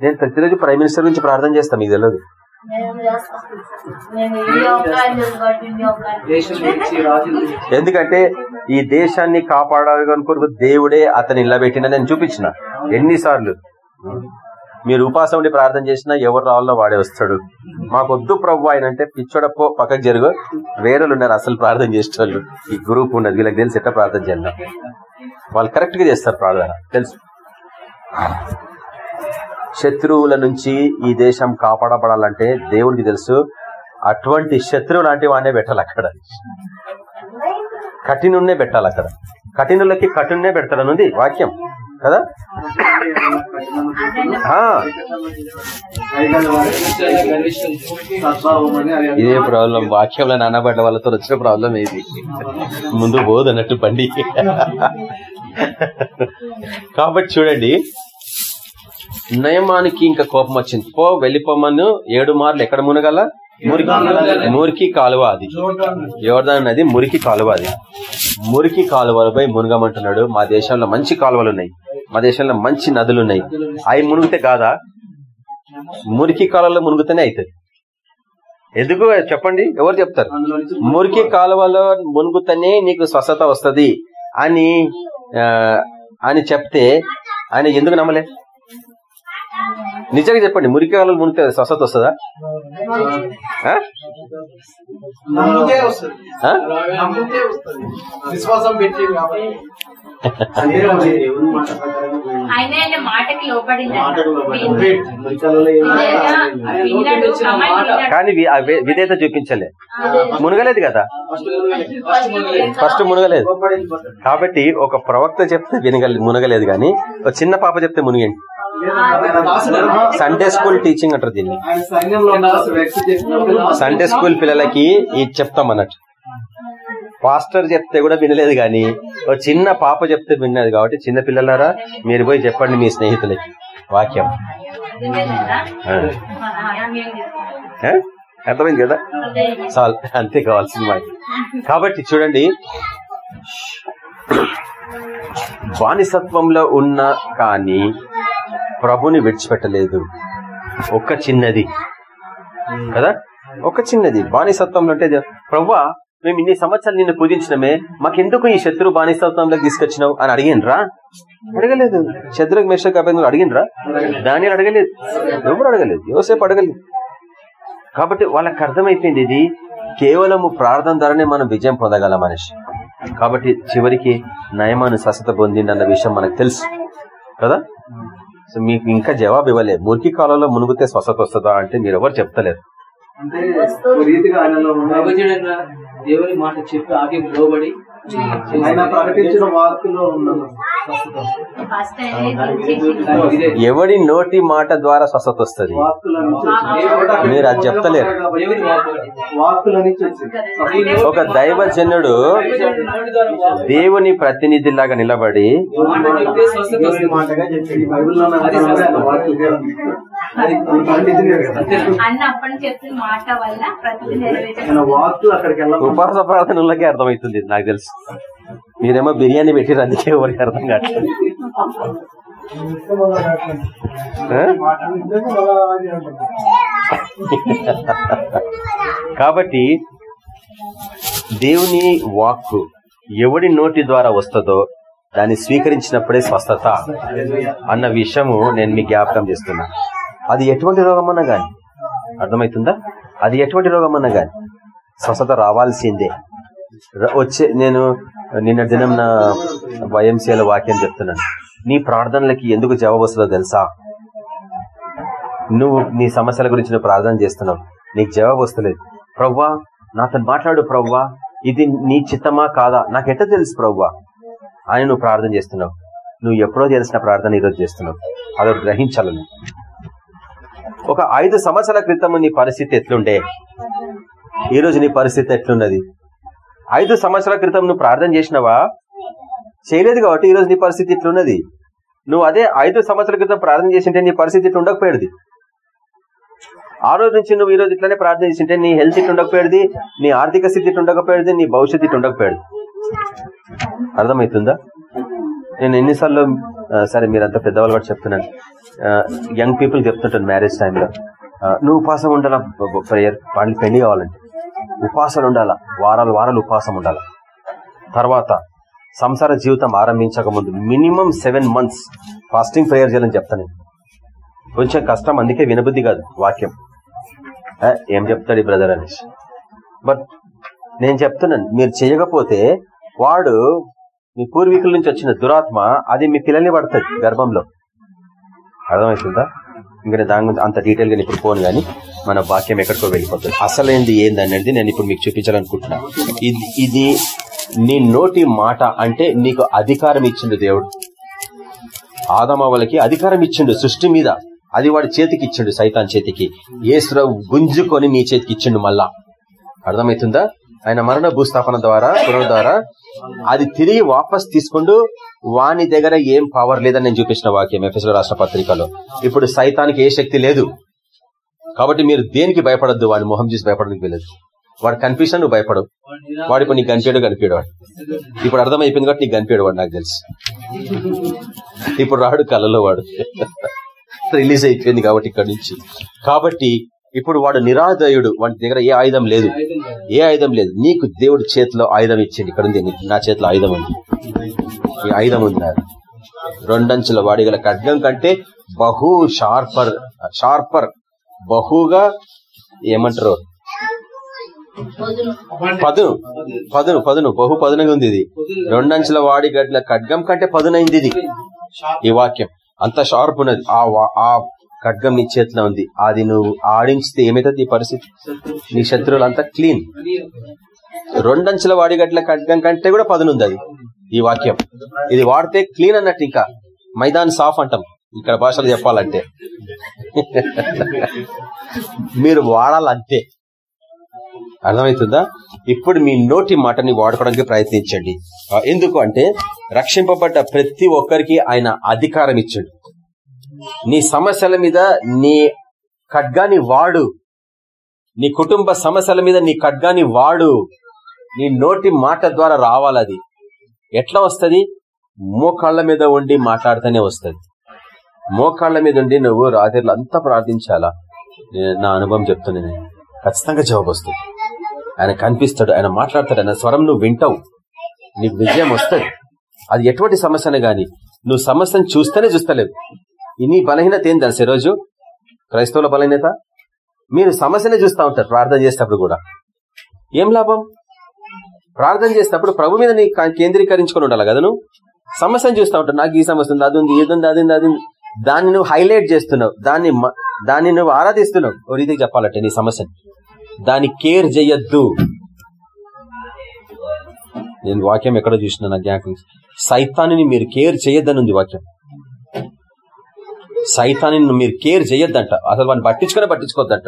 నేను ప్రతిరోజు ప్రైమ్ మినిస్టర్ గురించి ప్రార్థన చేస్తాను మీకు తెలియదు. ఎందుకంటే ఈ దేశాన్ని కాపాడాలి కాపాడాలనుకున్న దేవుడే అతని నిలబెట్టిన నేను చూపించిన. ఎన్నిసార్లు? మీరు ఉపాసం ఉండి ప్రార్థన చేసినా ఎవరు రావాలో వాడే వస్తాడు. మాకొద్దు ప్రభు ఆయన అంటే పిచ్చోడప్పో పక్కకు జరుగు. వేరేలు ఉన్నారు అసలు ప్రార్థన చేసేవాళ్ళు ఈ గ్రూప్ ఉన్నది. వీళ్ళకి తెలిసి ఎట్లా ప్రార్థన చేయాలి. వాళ్ళు కరెక్ట్గా చేస్తారు ప్రార్థన. తెలుసు. శత్రువుల నుంచి ఈ దేశం కాపాడబడాలంటే దేవుడికి తెలుసు అటువంటి శత్రువు లాంటి వాడినే పెట్టాలి అక్కడ. కఠినున్నే పెట్టాలి అక్కడ. కఠినులకి కఠిన్నే పెడతాడనుంది వాక్యం కదా? ఇదే ప్రాబ్లం వాక్యంలో నానబడ్డ వాళ్ళతో వచ్చిన ప్రాబ్లం ఇది. ముందు పోదు అన్నట్టు బండి కాబట్టి చూడండి నయమానికి ఇంకా కోపం వచ్చింది. పో వెళ్ళిపోమను. ఏడు మార్లు ఎక్కడ మునగల? మురికి మురికి కాలువ అది. యోర్దాన్ నది. మురికి కాలువ అది. మురికి కాలువలపై మునగమంటున్నాడు. మా దేశంలో మంచి కాలువలు ఉన్నాయి. మా దేశంలో మంచి నదులు ఉన్నాయి. అవి మునిగితే కాదా మురికి కాలువలో మునుగుతూనే అవుతుంది ఎందుకు? చెప్పండి. ఎవరు చెప్తారు? మురికి కాలువలో మునుగుతనే నీకు స్వస్థత వస్తది అని అని చెప్తే ఆయన ఎందుకు నమ్మలే? నిజంగా చెప్పండి మురికి కాలువలో మునిగితే స్వస్థత వస్తుందా? విశ్వాసం పెట్టి. కానీ వి- ఆ వి- విధేయత చూపించలే. మునగలేదు కదా. ఫస్ట్ మునగలేదు. కాబట్టి ఒక ప్రవక్త చెప్తే వినగల మునగలేదు కానీ ఒక చిన్న పాప చెప్తే మునిగండి. సండే స్కూల్ టీచింగ్ అంటారు దీన్ని. సండే స్కూల్ పిల్లలకి ఇది చెప్తాం అన్నట్టు. పాస్టర్ చెప్తే కూడా వినలేదు కానీ ఒక చిన్న పాప చెప్తే విన్నది కాబట్టి చిన్న పిల్లలారా మీరు పోయి చెప్పండి మీ స్నేహితులకి. వాక్యం? అర్థమైంది కదా? చాలు అంతే కావాల్సింది మాకు. కాబట్టి చూడండి బానిసత్వంలో ఉన్న కానీ ప్రభుని విడిచిపెట్టలేదు. ఒక్క చిన్నది. కదా? ఒక చిన్నది. బానిసత్వంలో అంటే ప్రవ్వా మేము ఇన్ని సంవత్సరాలు నిన్ను పూజించినమే మాకెందుకు ఈ శత్రు బానిసత్వంలోకి తీసుకొచ్చినావు అని అడిగినరా అడగలేదు. శత్రుకు మెషకు అభ్యంతరం అడిగినరా దాని అడగలేదు. ఎవరు అడగలేదు? యోసేపు అడగలేదు. కాబట్టి వాళ్ళకి అర్థమైపోయింది ఇది. కేవలము ప్రార్థన ద్వారానే మనం విజయం పొందగల మనిషి. కాబట్టి చివరికి నయమాను స్వస్థత పొందిందన్న విషయం మనకు తెలుసు. కదా? సో మీకు ఇంకా జవాబు ఇవ్వలేదు. మురికి కాలంలో మునుగుతే స్వస్థత వస్తుందా అంటే మీరు ఎవరు చెప్తలేరు. అంటే ఒక రీతిగా ఆయనలో ఉన్న దేవుని మాట చెప్పి ఆగి లోబడి ఇదే ఎవడి నోటి మాట ద్వారా స్వస్థత వస్తుంది. మీరు అది చెప్తలేరు. ఒక దైవజనుడు దేవుని ప్రతినిధిలాగా నిలబడి ఉపాస ప్రార్థనలకే అర్థమవుతుంది నాకు తెలుసు. మీరేమో బిర్యానీ పెట్టిరు అందుకే ఎవరికి అర్థం కావట్లేదు? కాబట్టి దేవుని వాక్కు ఎవడి నోటి ద్వారా వస్తుందో దాన్ని స్వీకరించినప్పుడే స్వస్థత అన్న విషయము నేను మీ జ్ఞాపకం చేస్తున్నా. అది ఎటువంటి రోగమన్నా గాని. అర్థమవుతుందా? అది ఎటువంటి రోగమన్నా గాని. స్వస్థత రావాల్సిందే. వచ్చే నేను నిన్న దినం నా వైఎంసీల వాక్యం చెప్తున్నాను. నీ ప్రార్థనలకి ఎందుకు జవాబు వస్తుందో తెలుసా? నువ్వు నీ సమస్యల గురించి నువ్వు ప్రార్థన చేస్తున్నావు. నీకు జవాబు వస్తలేదు. ప్రవ్వా నాతో మాట్లాడు ప్రవ్వా. ఇది నీ చిత్తమా కాదా? నాకెట్ట తెలుసు ప్రవ్వా? అని నువ్వు ప్రార్థన చేస్తున్నావు. నువ్వు ఎప్పుడో చేసిన ప్రార్థన ఈరోజు చేస్తున్నావు. అదొక గ్రహించాలని. ఒక ఐదు సంవత్సరాల క్రితం నీ పరిస్థితి ఎట్లుండే? ఈ రోజు నీ పరిస్థితి ఎట్లున్నది? ఐదు సంవత్సరాల క్రితం నువ్వు ప్రార్థన చేసినావా? చేయలేదు కాబట్టి ఈరోజు నీ పరిస్థితి ఇట్లున్నది. నువ్వు అదే ఐదు సంవత్సరాల క్రితం ప్రార్థన చేసింటే నీ పరిస్థితి ఇట్లా ఉండకపోయేది. ఆ రోజు నుంచి నువ్వు ఈ రోజు ఇట్లానే ప్రార్థన చేసింటే నీ హెల్త్ ఇట్ ఉండకపోయేది నీ ఆర్థిక స్థితి ఇట్లా ఉండకపోయేది నీ భవిష్యత్తు ఇట్ ఉండకపోయేది. అర్థమవుతుందా? నేను ఎన్నిసార్లు సరే సరే మీరంతా పెద్దవాళ్ళు కూడా చెప్తున్నాను. యంగ్ పీపుల్ చెప్తుంటాను మ్యారేజ్ టైంలో. నువ్వు ఉపాసం ఉండాలా? ప్రేయర్. వాళ్ళకి పెళ్ళి కావాలంటే. ఉపాసాలు ఉండాలా. వారాలు వారాలు ఉపాసం ఉండాలా. తర్వాత సంసార జీవితం ఆరంభించక ముందు minimum seven months fasting prayer చేయాలని చెప్తాను కొంచెం కష్టం అందుకే వినబుద్ధి కాదు వాక్యం. ఏం చెప్తాడు ఈ బ్రదర్ అనేసి. బట్ నేను చెప్తున్నాను మీరు చేయకపోతే వాడు మీ పూర్వీకుల నుంచి వచ్చిన దురాత్మ అది మీ పిల్లల్ని పడుతుంది గర్భంలో. అర్థమవుతుందా ఇంకా నేను దాని గురించి అంత డీటెయిల్గా ఇప్పుడు ఫోన్ కానీ మన వాక్యం ఎక్కడికో వెళ్ళిపోతుంది. అసలైంది ఏందనేది నేను ఇప్పుడు మీకు చూపించాలనుకుంటున్నా. ఇది ఇది నీ నోటి మాట అంటే నీకు అధికారం ఇచ్చిండు దేవుడు. ఆదమావలకి అధికారం ఇచ్చిండు సృష్టి మీద. అది వాడి చేతికి ఇచ్చిండు సైతాన్ చేతికి. ఏసురావు గుంజుకొని నీ చేతికి ఇచ్చిండు మళ్ళా. అర్థమవుతుందా ఆయన మరణ భూస్థాపన ద్వారా పునరు ద్వారా అది తిరిగి వాపస్ తీసుకుంటూ వాని దగ్గర ఏం పవర్ లేదని నేను చూపించిన వాక్యం ఎఫ్ఎస్ రాష్ట్ర పత్రికలో. ఇప్పుడు సైతానికి ఏ శక్తి లేదు. కాబట్టి మీరు దేనికి భయపడద్దు? వాడి మొహం చూసి భయపడడానికి వెళ్ళదు వాడు కనిపించినా నువ్వు భయపడవు. వాడు ఇప్పుడు నీకు కనిపించాడు కనిపించాడు వాడు. ఇప్పుడు అర్థమైపోయింది కాబట్టి నీకు కనిపించాడు వాడు నాకు తెలుసు. ఇప్పుడు రాడు కళ్ళలో వాడు. రిలీజ్ అయిపోయింది కాబట్టి ఇక్కడ నుంచి. కాబట్టి ఇప్పుడు వాడు నిరాదయుడు. వాడి దగ్గర ఏ ఆయుధం లేదు. ఏ ఆయుధం లేదు. నీకు దేవుడు చేతిలో ఆయుధం ఇచ్చింది ఇక్కడ ఉంది. నా చేతిలో ఆయుధం ఉంది. ఈ ఆయుధం ఉంది? నాకు రెండంచుల వాడిగల ఖడ్గం కంటే బహు షార్పర్ షార్పర్ బహుగా ఏమంటారు? పదును. పదును పదును. బహు పదునుగా ఉంది ఇది. రెండంచుల వాడి గడ్ల ఖడ్గం కంటే పదునైంది ఇది. ఈ వాక్యం. అంత షార్ప్ ఉన్నది. ఆ ఆ ఖడ్గం నీ చేతిలో ఉంది. అది నువ్వు ఆడించితే ఏమైతుంది ఈ పరిస్థితి? నీ శత్రువులు అంతా క్లీన్. రెండంచుల వాడి గడ్ల ఖడ్గం కంటే కూడా పదునుంది అది. ఈ వాక్యం. ఇది వాడితే క్లీన్ అన్నట్టు ఇంకా. మైదాన్ సాఫ్ అంటాం. ఇక్కడ భాషలు చెప్పాలంటే. మీరు వాడాలంతే. అర్థమవుతుందా? ఇప్పుడు మీ నోటి మాటని వాడుకోవడానికి ప్రయత్నించండి. ఎందుకు అంటే రక్షింపబడ్డ ప్రతి ఒక్కరికి ఆయన అధికారం ఇచ్చాడు. నీ సమస్యల మీద నీ ఖడ్గాని వాడు. నీ కుటుంబ సమస్యల మీద నీ ఖడ్గాని వాడు. నీ నోటి మాట ద్వారా రావాలది. ఎట్లా వస్తది? మోకాళ్ళ మీద ఉండి మాట్లాడితేనే వస్తుంది. మోకాళ్ళ మీద ఉండి నువ్వు రాత్రిలో అంతా ప్రార్థించాలా? నా అనుభవం చెప్తున్నా నేను. ఖచ్చితంగా జవాబు వస్తుంది. ఆయన కనిపిస్తాడు ఆయన మాట్లాడతాడు ఆయన స్వరం నువ్వు వింటావు. నీకు విజయం వస్తుంది. అది ఎటువంటి సమస్యనే గాని నువ్వు సమస్యను చూస్తేనే చూస్తలేవు. ఈ నీ బలహీనత ఏం తెలుసు ఈరోజు? క్రైస్తవుల బలహీనత? మీరు సమస్యనే చూస్తూ ఉంటారు ప్రార్థన చేసేటప్పుడు కూడా. ఏం లాభం? ప్రార్థన చేసేటప్పుడు ప్రభు మీద నీ కేంద్రీకరించుకొని ఉండాలి కదా నువ్వు? సమస్యను చూస్తూ ఉంటావు. నాకు ఈ సమస్య ఉంది అది ఉంది ఇది ఉంది అది ఉంది అది ఉంది. దాన్ని నువ్వు హైలైట్ చేస్తున్నావు. దాన్ని దాన్ని నువ్వు ఆరాధిస్తున్నావు. ఓ రీతికి చెప్పాలంటే నీ సమస్యని. దాన్ని కేర్ చేయొద్దు నేను వాక్యం ఎక్కడో చూసిన నా జ్ఞాపకం సైతాన్ని మీరు కేర్ చేయొద్దని ఉంది వాక్యం. సైతాన్ని మీరు కేర్ చేయొద్దంట అసలు వాడిని పట్టించుకునే పట్టించుకోవద్దంట.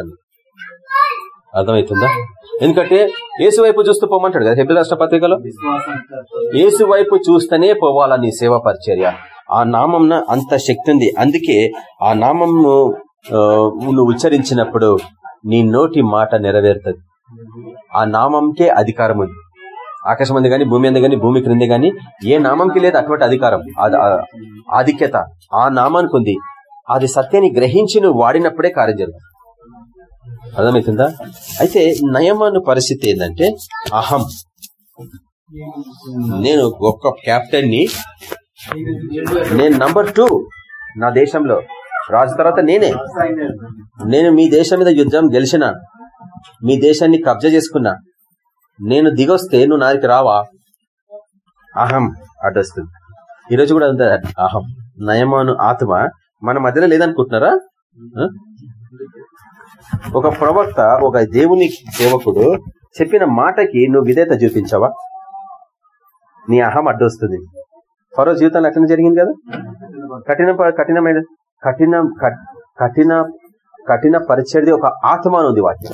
అర్థమవుతుందా? ఎందుకంటే యేసు వైపు చూస్తూ పోమంటాడు కదా హెబ్రి రాష్ట్ర పత్రికలో? యేసు వైపు చూస్తేనే పోవాలా నీ సేవా పరిచర్య. ఆ నామంన అంత శక్తి ఉంది. అందుకే ఆ నామంను నువ్వు ఉచ్చరించినప్పుడు నీ నోటి మాట నెరవేరుతుంది. ఆ నామంకే అధికారం ఉంది. ఆకాశం ఉంది కానీ భూమి ఉంది కానీ భూమి క్రింద కానీ ఏ నామంకి లేదు అటువంటి అధికారం. ఆధిక్యత. ఆ నామానికి ఉంది. అది సత్యాన్ని గ్రహించి నువ్వు వాడినప్పుడే కార్యం జరుగుతుంది. అర్థమవుతుందా? అయితే నయమాను పరిస్థితి ఏంటంటే అహం. నేను గొప్ప క్యాప్టెన్ని నేను నంబర్ టూ నా దేశంలో. రాజు తర్వాత నేనే. నేను మీ దేశం మీద యుద్ధం గెలిచిన. మీ దేశాన్ని కబ్జా చేసుకున్నా. నేను దిగొస్తే నువ్వు నాదికి రావా? అహం అడ్డొస్తుంది ఈరోజు కూడా ఉంది అహం నయమాను ఆత్మ. మన మధ్యలో లేదనుకుంటున్నారా? ఒక ప్రవక్త ఒక దేవుని సేవకుడు చెప్పిన మాటకి నువ్వు విధేత చూపించావా? నీ అహం అడ్డొస్తుంది. ఫరో జీవితంలో అట్లనే జరిగింది కదా? కఠిన ప- కఠినమైన కఠిన కఠిన కఠిన పరిచయది ఒక ఆత్మ ఉంది వాక్యం.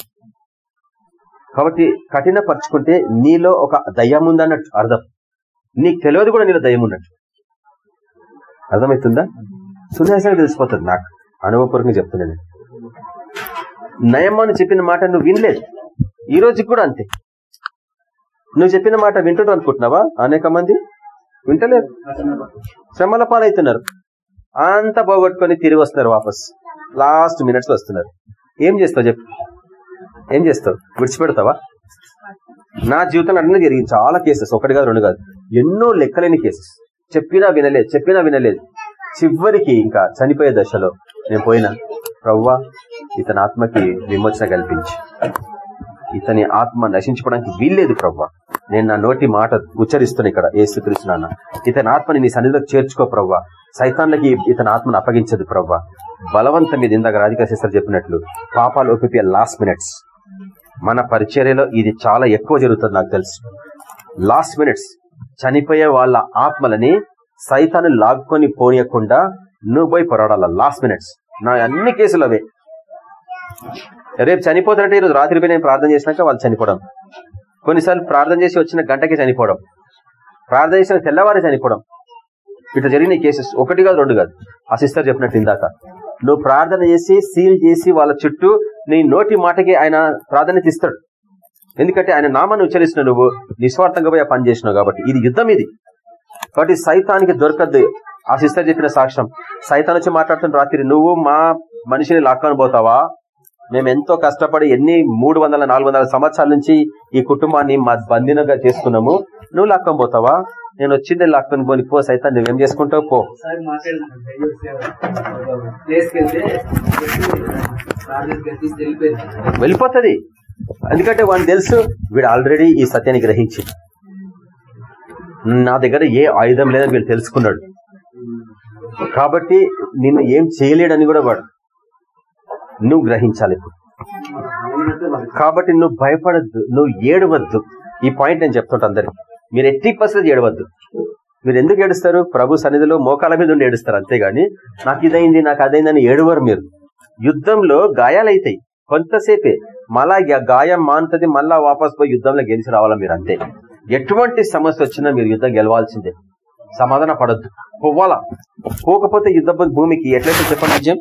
కాబట్టి కఠిన పరుచుకుంటే నీలో ఒక దయ్యం ఉందన్నట్టు అర్థం. నీకు తెలియదు కూడా నీలో దయ్యం ఉన్నట్టు. అర్థమవుతుందా? సున్యాసంగా తెలిసిపోతుంది నాకు. అనుభవపూర్వకంగా చెప్తున్నాను నయమ్మని చెప్పిన మాట నువ్వు వినలేదు. ఈ రోజుకి కూడా అంతే. నువ్వు చెప్పిన మాట వింటుండ్రు అనుకుంటున్నావా? అనేక మంది వింటలేరు శ్రమల పాలవుతున్నారు అంత పోగొట్టుకొని తిరిగి వస్తున్నారు వాపస్. లాస్ట్ మినిట్స్ వస్తున్నారు. ఏం చేస్తావు చెప్పు. ఏం చేస్తావు? విడిచిపెడతావా? నా జీవితంలో అన్నీ జరిగింది. చాలా కేసెస్. ఒకటి కాదు రెండు కాదు. ఎన్నో లెక్కలేని కేసెస్. చెప్పినా వినలేదు చెప్పినా వినలేదు. చివరికి ఇంకా చనిపోయే దశలో నేను పోయినా. ప్రవ్వా ఇతని ఆత్మకి విమోచన కల్పించి. ఇతని ఆత్మ నశించుకోవడానికి వీల్లేదు ప్రవ్వా. నేను నా నోటి మాట ఉచ్చరిస్తున్నా ఇక్కడ ఏసుకృష్ణ ఇతని ఆత్మని నీ సన్నిధిలో చేర్చుకో ప్రవ్వా. సైతాన్లకి ఇతని ఆత్మను అప్పగించదు ప్రవ్వా. బలవంతం మీద ఇందాక రాధికా సిస్టర్ చెప్పినట్లు పాపాలు ఒప్పిపే లాస్ట్ మినిట్స్ మన పరిచర్యలో ఇది చాలా ఎక్కువ జరుగుతుంది నాకు తెలుసు. లాస్ట్ మినిట్స్ చనిపోయే వాళ్ళ ఆత్మలని సైతాన్ని లాక్కొని పోనీయకుండా నువ్వు పోయి పోరాడాల? లాస్ట్ మినిట్స్ నా అన్ని కేసులు అవే. రేపు చనిపోతారంటే ఈరోజు రాత్రిపై నేను ప్రార్థన చేసినాక వాళ్ళు చనిపోవడం. కొన్నిసార్లు ప్రార్థన చేసి వచ్చిన గంటకి చనిపోవడం. ప్రార్థన చేసిన తెల్లవారే చనిపోవడం. ఇట్లా జరిగిన కేసెస్. ఒకటి కాదు రెండు కాదు. ఆ సిస్టర్ చెప్పినట్టు ఇందాక. నువ్వు ప్రార్థన చేసి సీల్ చేసి వాళ్ళ చుట్టూ నీ నోటి మాటకి ఆయన ప్రాధాన్యత ఇస్తాడు. ఎందుకంటే ఆయన నామాన్ని ఉచ్చరిస్తున్నావు నువ్వు నిస్వార్థంగా పోయి ఆ పని చేసినావు కాబట్టి. ఇది యుద్ధం ఇది. కాబట్టి సైతానికి దొరకద్దు. ఆ సిస్టర్ చెప్పిన సాక్ష్యం. సైతాన్ వచ్చి మాట్లాడుతున్న రాత్రి నువ్వు మా మనిషిని లాక్కొని పోతావా? మేము ఎంతో కష్టపడి ఎన్ని మూడు వందల నాలుగు వందల సంవత్సరాల నుంచి ఈ కుటుంబాన్ని మా బందినగా చేసుకున్నాము. నువ్వు లాక్కొని పోతావా? నేను వచ్చిందే లాక్కొని పోని పో సైతాన్ నువ్వేం చేసుకుంటావు? పో. వెళ్ళిపోతుంది. ఎందుకంటే వాడిని తెలుసు వీడు ఆల్రెడీ ఈ సత్యాన్ని గ్రహించి నా దగ్గర ఏ ఆయుధం లేదని వీడు తెలుసుకున్నాడు. కాబట్టి నిన్ను ఏం చేయలేడని కూడా వాడు నువ్వు గ్రహించాలి ఇప్పుడు. కాబట్టి నువ్వు భయపడద్దు నువ్వు ఏడవద్దు. ఈ పాయింట్ నేను చెప్తుంటా అందరికి. మీరు ఎట్టి పరిస్థితి ఏడవద్దు. మీరు ఎందుకు ఏడుస్తారు? ప్రభు సన్నిధిలో మోకాల మీద ఉండి ఏడుస్తారు అంతేగాని నాకు ఇదైంది నాకు అదైందని ఏడువరు మీరు. యుద్ధంలో గాయాలైతాయి. కొంతసేపే మళ్ళా గాయం మానుతుంది మళ్ళా వాపస్ పోయి యుద్ధంలో గెలిచి రావాలా మీరు అంతే. ఎటువంటి సమస్య వచ్చినా మీరు యుద్ధం గెలవాల్సిందే. సమాధాన పడద్దు. పోవాలా? పోకపోతే యుద్ధ భూమికి ఎట్లయితే చెప్పండి విజయం?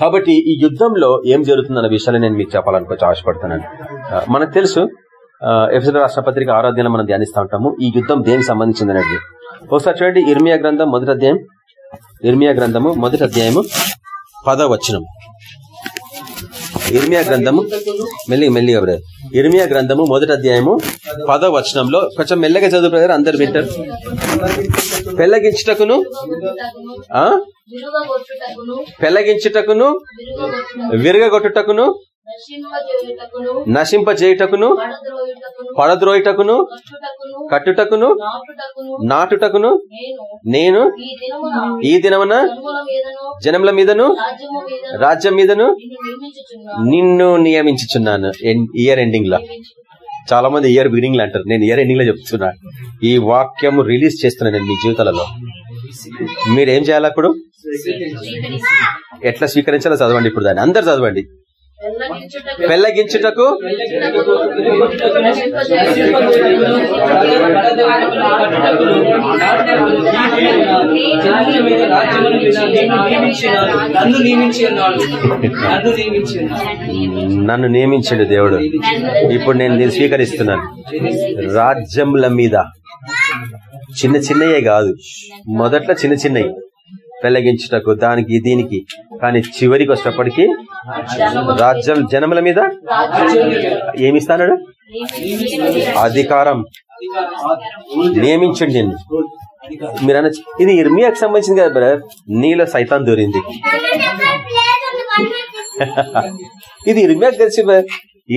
కాబట్టి ఈ యుద్ధంలో ఏం జరుగుతుందన్న విషయాన్ని నేను మీకు చెప్పాలనుకోవచ్చు ఆశపడుతున్నాను మనకు తెలుసు ఎఫ్ఎస్ రాష్ట్ర పత్రిక ఆరాధ్యాన్ని మనం ధ్యానిస్తూ ఉంటాము. ఈ యుద్ధం దేనికి సంబంధించింది అనేది ఒకసారి చూడండి ఇర్మియా గ్రంథం మొదటి అధ్యాయం ఇర్మియా గ్రంథము మొదటి అధ్యాయము పదవచనం ఇర్మియా గ్రంథము. మెల్లిగా మెల్లిగా బ్రదర్. ఇర్మియా గ్రంథము మొదటి అధ్యాయము పదో వచనంలో. కొంచెం మెల్లగా చదువు బ్రదర్ అందరు వింటారు. పెళ్ళగించుటకును ఆ? విరుగగొట్టుటకును నశింపజేయుటకును నశింపజేయుటకును పడద్రోయుటకును కట్టుటకును నాటుటకును నేను ఈ దినమున జన్ముల మీదను రాజ్యం మీదను నిన్ను నియమించుచున్నాను. ఇయర్ ఎండింగ్లో. చాలా మంది ఇయర్ బిగినింగ్లో అంటారు. నేను ఇయర్ ఎండింగ్లో చెప్తున్నా. ఈ వాక్యం రిలీజ్ చేస్తున్నాను నేను మీ జీవితాలలో. మీరేం చేయాలి అప్పుడు? ఎట్లా స్వీకరించాలో చదవండి ఇప్పుడు దాన్ని. అందరు చదవండి. వెళ్ళగించుటకు నన్ను నియమించిండు నియమించండి దేవుడు. ఇప్పుడు నేను దీన్ని స్వీకరిస్తున్నాను. రాజ్యముల మీద. చిన్న చిన్నయే కాదు. మొదట్లో చిన్న చిన్నవి పెళ్ళగించుటకు దానికి దీనికి. కానీ చివరికి వచ్చినప్పటికీ రాజ్యం జనముల మీద ఏమిస్తాడు అధికారం. నియమించండి నేను మీరు అన్న ఇది ఇర్మియాకి సంబంధించింది కదా బ్రదర్ నీలో సైతాన్ దూరింది. ఇది ఇర్మియాకి తెలిసి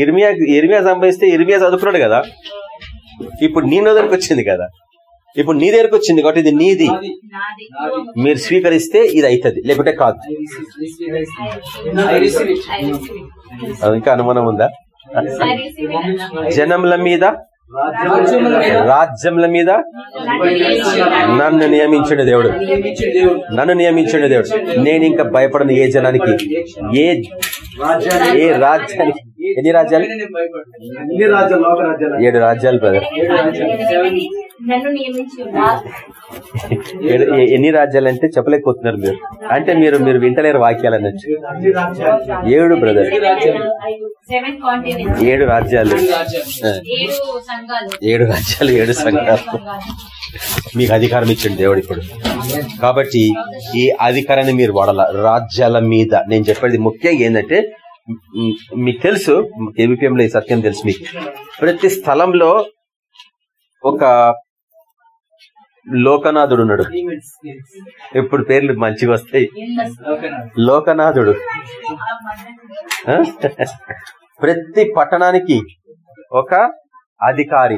ఇర్మియా ఇర్మియా సంబంధిస్తే ఇర్మియా చదువుకున్నాడు కదా. ఇప్పుడు నీ నోదరికి వచ్చింది కదా. ఇప్పుడు నీ దగ్గరకు వచ్చింది కాబట్టి ఇది నీది. మీరు స్వీకరిస్తే ఇది అవుతుంది లేకుంటే కాదు. ఇంకా అనుమానం ఉందా? జనముల మీద? రాజ్యముల మీద. నన్ను నియమించండి దేవుడు. నియమించిన దేవుడు. నన్ను నియమించండి దేవుడు. నేను ఇంకా భయపడను ఏ జనానికి? ఏ ఏ రాజ్యానికి? ఎన్ని రాజ్యాలు? నేను భయపడ్డాను అన్ని రాజ్యాలు? లోక రాజ్యాలు? ఏడు రాజ్యాలు బ్రదర్. ఎన్ని రాజ్యాలు. అంటే చెప్పలేకపోతున్నారు మీరు. అంటే మీరు మీరు వింటలేరు వాక్యాలు రాజ్యాలు. ఏడు బ్రదర్. ఏడు రాజ్యాలు. ఏడు రాజ్యాలు. ఏడు సంఘాలు. మీకు అధికారం ఇచ్చండి దేవుడు ఇప్పుడు. కాబట్టి ఈ అధికారాన్ని మీరు వాడాల? రాజ్యాల మీద. నేను చెప్పేది ముఖ్యంగా ఏంటంటే మీకు తెలుసు KBPM ఈ సత్యం తెలుసు మీకు. ప్రతి స్థలంలో ఒక లోకనాథుడు ఉన్నాడు. ఇప్పుడు పేర్లు మంచిగా వస్తాయి. లోకనాథుడు. ప్రతి పట్టణానికి ఒక అధికారి.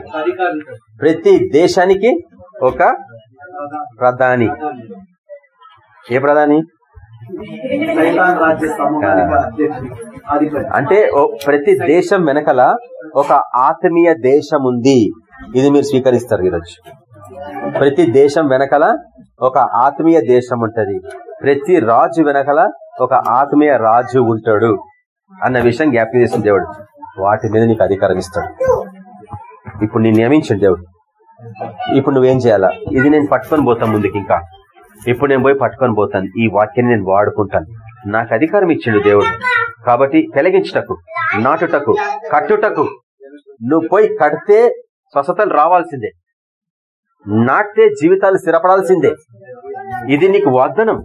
ప్రతి దేశానికి ఒక ప్రధాని. ఏ ప్రధాని? అంటే ప్రతి దేశం వెనకల ఒక ఆత్మీయ దేశం ఉంది. ఇది మీరు స్వీకరిస్తారు ఈరోజు. ప్రతి దేశం వెనకల ఒక ఆత్మీయ దేశం ఉంటది. ప్రతి రాజు వెనకల ఒక ఆత్మీయ రాజు ఉంటాడు అన్న విషయం జ్ఞాపకం చేసిన దేవుడు. వాటి మీద నీకు అధికారం ఇస్తాడు. ఇప్పుడు నేను నియమించండి దేవుడు. ఇప్పుడు నువ్వేం చేయాలా? ఇది నేను పట్టుకొని పోతాను ముందుకు ఇంకా ఇప్పుడు నేను పోయి పట్టుకొని పోతాను. ఈ వాక్యాన్ని నేను వాడుకుంటాను. నాకు అధికారం ఇచ్చిండు దేవుడు. కాబట్టి కలిగించుటకు నాటుటకు కట్టుటకు నువ్వు పోయి కడితే స్వస్థతలు రావాల్సిందే. నాటితే జీవితాలు స్థిరపడాల్సిందే. ఇది నీకు వాగ్దానం.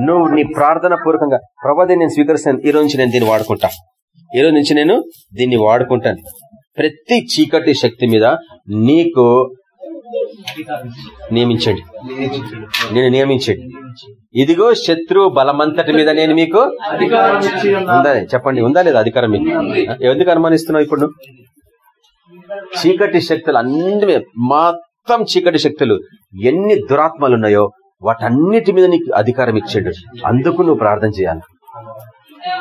నువ్వు నీ ప్రార్థన పూర్వకంగా ప్రభాదే నేను స్వీకరిస్తాను. ఈ రోజు నుంచి నేను దీన్ని వాడుకుంటా. ఈ రోజు నుంచి నేను దీన్ని వాడుకుంటాను. ప్రతి చీకటి శక్తి మీద నీకు నియమించండి. నేను నియమించండి. ఇదిగో శత్రు బలమంతటి మీద నేను మీకు. ఉందా? చెప్పండి ఉందా లేదా అధికారం మీకు? ఎందుకు అనుమానిస్తున్నావు ఇప్పుడు? చీకటి శక్తులు అన్ని మొత్తం చీకటి శక్తులు ఎన్ని దురాత్మలు ఉన్నాయో వాటన్నిటి మీద నీకు అధికారం ఇచ్చాడు. అందుకు నువ్వు ప్రార్థన చేయాలి.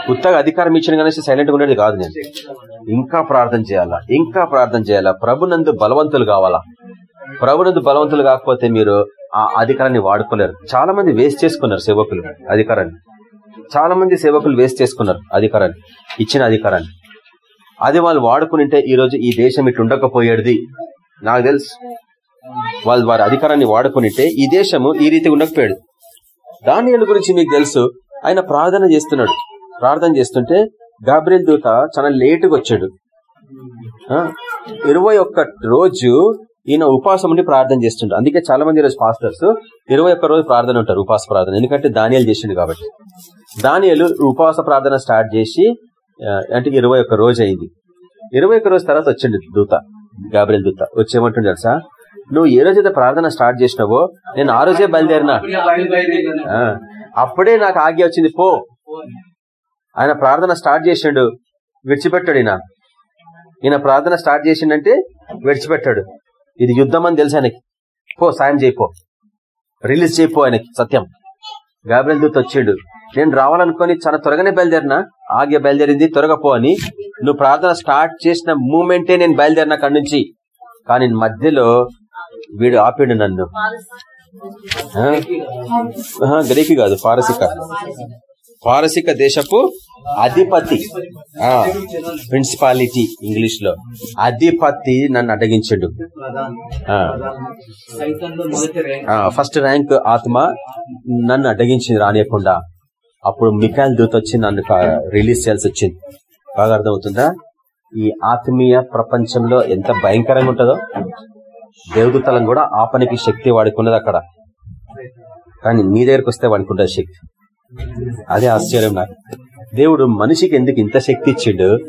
ఉత్తగా అధికారం ఇచ్చిన కానీ సైలెంట్గా ఉండేది కాదు నేను. ఇంకా ప్రార్థన చేయాలా? ఇంకా ప్రార్థన చేయాలా? ప్రభునందు బలవంతులు కావాలా? ప్రభునందు బలవంతులు కాకపోతే మీరు ఆ అధికారాన్ని వాడుకోలేరు. చాలా మంది వేస్ట్ చేసుకున్నారు సేవకులు అధికారాన్ని. చాలా మంది సేవకులు వేస్ట్ చేసుకున్నారు అధికారాన్ని ఇచ్చిన అధికారాన్ని. అది వాళ్ళు వాడుకునింటే ఈ రోజు ఈ దేశం ఇటు ఉండకపోయేది. నాకు తెలుసు. వాళ్ళు వారి అధికారాన్ని వాడుకునింటే ఈ దేశము ఈ రీతి ఉండకపోయాడు దానియలు గురించి మీకు తెలుసు. ఆయన ప్రార్థన చేస్తున్నాడు. ప్రార్థన చేస్తుంటే గాబ్రియల్ దూత చాలా లేటుగా వచ్చాడు. ఇరవై ఒక్క రోజు ఈయన ఉపవాసం ఉండి ప్రార్థన చేస్తుండే అందుకే చాలా మంది రోజు పాస్టర్స్ ఇరవై ఒక్క రోజు ప్రార్థన ఉంటారు ఉపాస ప్రార్థన. ఎందుకంటే దానియాలు చేసిండు కాబట్టి. దానియాలు ఉపవాస ప్రార్థన స్టార్ట్ చేసి అంటే ఇరవై ఒక్క రోజు అయింది. ఇరవై ఒక్క రోజు తర్వాత వచ్చిండు దూత గాబ్రియల్ దూత. వచ్చేమంటుండే తెలుసా? నువ్వు ఏ రోజైతే ప్రార్థన స్టార్ట్ చేసినావో నేను ఆ రోజే బయలుదేరినా? ఆ, అప్పుడే నాకు ఆజ్ఞ వచ్చింది పో. ఆయన ప్రార్థన స్టార్ట్ చేసిండు విడిచిపెట్టాడు ఈయన. ఈయన ప్రార్థన స్టార్ట్ చేసిండంటే విడిచిపెట్టాడు. ఇది యుద్ధం అని తెలుసు ఆయనకి. పో సాయం చేయిపో రిలీజ్ చేయిపో ఆయనకి సత్యం. గాబ్రియల్ దూత్ వచ్చిండు. నేను రావాలనుకుని చాలా త్వరగానే బయలుదేరినా? ఆగే బయలుదేరింది త్వరగా పో అని. నువ్వు ప్రార్థన స్టార్ట్ చేసిన మూమెంటే నేను బయలుదేరిన అక్కడి నుంచి కానీ మధ్యలో వీడు ఆపిండు నన్ను. ఆ? గ్రీకి కాదు పారసిక. పారసిక దేశపు అధిపతి. ప్రిన్సిపాలిటీ ఇంగ్లీష్లో. అధిపతి నన్ను అడ్డగించడు ఆ. ఫస్ట్ ర్యాంక్ ఆత్మ నన్ను అడ్డగించింది రానియకుండా. అప్పుడు మికాయల్ దూత వచ్చి నన్ను రిలీజ్ చేయాల్సి వచ్చింది. బాగా అర్థమవుతుందా? ఈ ఆత్మీయ ప్రపంచంలో ఎంత భయంకరంగా ఉంటుందో. దేవదూతలను కూడా ఆపనికి శక్తి వాడుకున్నది అక్కడ. కానీ నీ దగ్గరకు వస్తే వాడుకుంటుంది శక్తి. అదే ఆశ్చర్యం నాకు. దేవుడు మనిషికి ఎందుకు ఇంత శక్తి ఇచ్చిండు?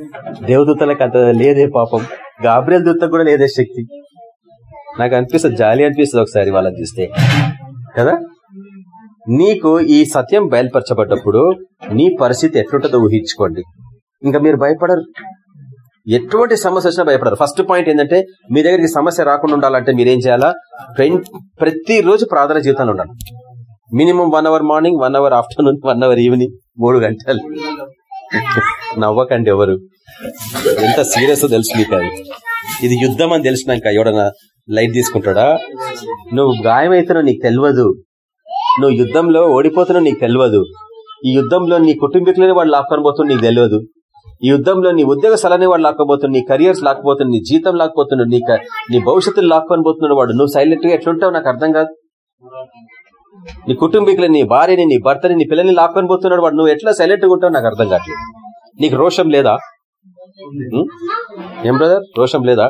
దేవదూతలకు అంత లేదే పాపం. గాబ్రియల్ దూతకు కూడా లేదే శక్తి. నాకు అనిపిస్తుంది జాలి అనిపిస్తుంది ఒకసారి వాళ్ళని చూస్తే. కదా? నీకు ఈ సత్యం బయలుపరచబడ్డప్పుడు నీ పరిస్థితి ఎట్లుంటుందో ఊహించుకోండి. ఇంకా మీరు భయపడరు. ఎటువంటి సమస్య వచ్చినా భయపడరు. ఫస్ట్ పాయింట్ ఏంటంటే మీ దగ్గరికి సమస్య రాకుండా ఉండాలంటే మీరేం చేయాలా? ప్రతిరోజు ప్రార్థన జీవితంలో ఉండాలి. Minimum one hour morning one hour afternoon one hour evening మూడు గంటలు. నవ్వకండి ఎవరు. ఎంత సీరియస్ తెలుసు మీకు అది. ఇది యుద్ధం అని తెలిసినాక ఎవడన్నా లైట్ తీసుకుంటాడా? నువ్వు గాయమైతున్నావు నీకు తెలియదు నువ్వు యుద్ధంలో ఓడిపోతున్నావు నీకు తెలియదు ఈ యుద్ధంలో నీ కుటుంబీకులని వాడు లాక్కొని పోతున్నా నీకు తెలియదు ఈ యుద్ధంలో నీ ఉద్యోగ స్థలాన్ని వాడు లాక్కపోతుంది నీ కెరియర్స్ లాక్కపోతుంది నీ జీతం లాక్కపోతున్నాడు నీ నీ భవిష్యత్తులు లాక్కొని పోతున్నాడు వాడు నువ్వు సైలెంట్గా ఎట్లుంటావు నాకు అర్థం కాదు. నీ కుటుంబీకులని నీ భార్యని నీ భర్తని నీ పిల్లల్ని లాక్కొని పోతున్నాడు వాడు. నువ్వు ఎట్లా సైలెంట్గా ఉంటావు నాకు అర్థం కావట్లేదు. నీకు రోషం లేదా? ఏం బ్రదర్ రోషం లేదా?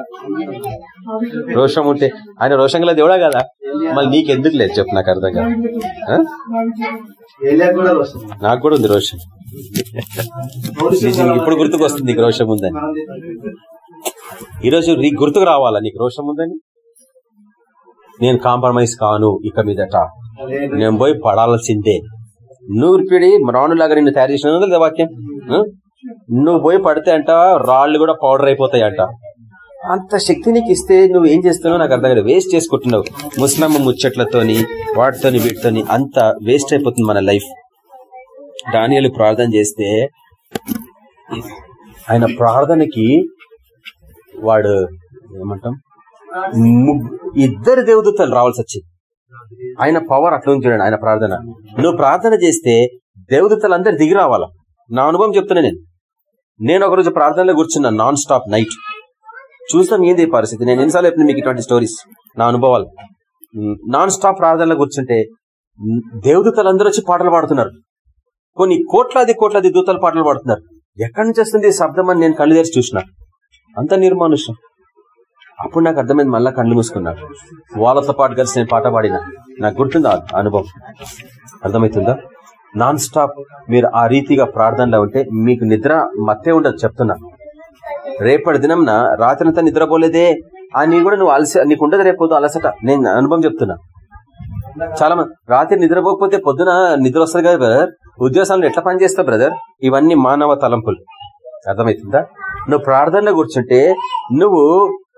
రోషం ఉంటే ఆయన రోషం గల దేవుడా కదా? మళ్ళీ నీకెందుకు లేదు? చెప్పు నాకు అర్థం కాదు. నాకు కూడా ఉంది రోషం. ఇప్పుడు గుర్తుకు వస్తుంది నీకు రోషం ఉందని. ఈరోజు నీకు గుర్తుకు రావాలా? నీకు రోషం ఉందని? నేను కాంప్రమైజ్ కాను ఇక మీదట. నేను పోయి పడాల్సిందే నువ్వు పిడి రాణులాగా నిన్ను తయారు చేసిన కదా వాక్యం? నువ్వు పోయి పడితే అంట రాళ్ళు కూడా పౌడర్ అయిపోతాయి అంట అంత శక్తి నీకు ఇస్తే నువ్వు ఏం చేస్తున్నావు నాకు అర్థం కాదు వేస్ట్ చేసుకుంటున్నావు. ముస్లమ్మ ముచ్చట్లతోని వాటితోని వీటితోని అంత వేస్ట్ అయిపోతుంది మన లైఫ్. దానియాలు ప్రార్థన చేస్తే ఆయన ప్రార్థనకి వాడు ఏమంటాం? ముగ్గు- ఇద్దరు దేవదూతలు రావాల్సి వచ్చింది. ఆయన పవర్ అట్లా ఉంది చూడండి ఆయన ప్రార్థన. నువ్వు ప్రార్థన చేస్తే దేవదత్తలందరూ దిగి రావాలా? నా అనుభవం చెప్తున్నా నేను. నేను ఒకరోజు ప్రార్థనలో కూర్చున్నా నాన్ స్టాప్ నైట్ చూస్తాం ఏంది ఈ పరిస్థితి? నేను ఎన్నిసార్లు చెప్పిన మీకు ఇటువంటి స్టోరీస్ నా అనుభవాలు. నాన్ స్టాప్ ప్రార్థనలో కూర్చుంటే ఉమ్, వచ్చి పాటలు పాడుతున్నారు. కొన్ని కోట్లాది కోట్లాది దూతలు పాటలు పాడుతున్నారు. ఎక్కడి నుంచి వస్తుంది శబ్దం అని నేను కళ్ళు తెరిచి చూసిన. అంత నిర్మానుషం అప్పుడు నాకు అర్థమైంది మళ్ళా కళ్ళు మూసుకున్నాను వాళ్ళతో పాటు కలిసి నేను పాట పాడిన. నాకు గుర్తుందా అనుభవం? అర్థమవుతుందా నాన్ స్టాప్ మీరు ఆ రీతిగా ప్రార్థనలో ఉంటే మీకు నిద్ర మత్తే ఉండదు చెప్తున్నా. రేపటి దినంన రాత్రంతా నిద్రపోలేదే అని కూడా నువ్వు అలస నీకు ఉండదు రేపు అలసట. నేను అనుభవం చెప్తున్నా. చాలా మంది రాత్రి నిద్రపోకపోతే పొద్దున నిద్ర వస్తుంది కదా బ్రదర్ ఉద్యోగాలు ఎట్లా పని చేస్తావు బ్రదర్ ఇవన్నీ మానవ తలంపులు. అర్థమవుతుందా నువ్వు ప్రార్థనలో కూర్చుంటే నువ్వు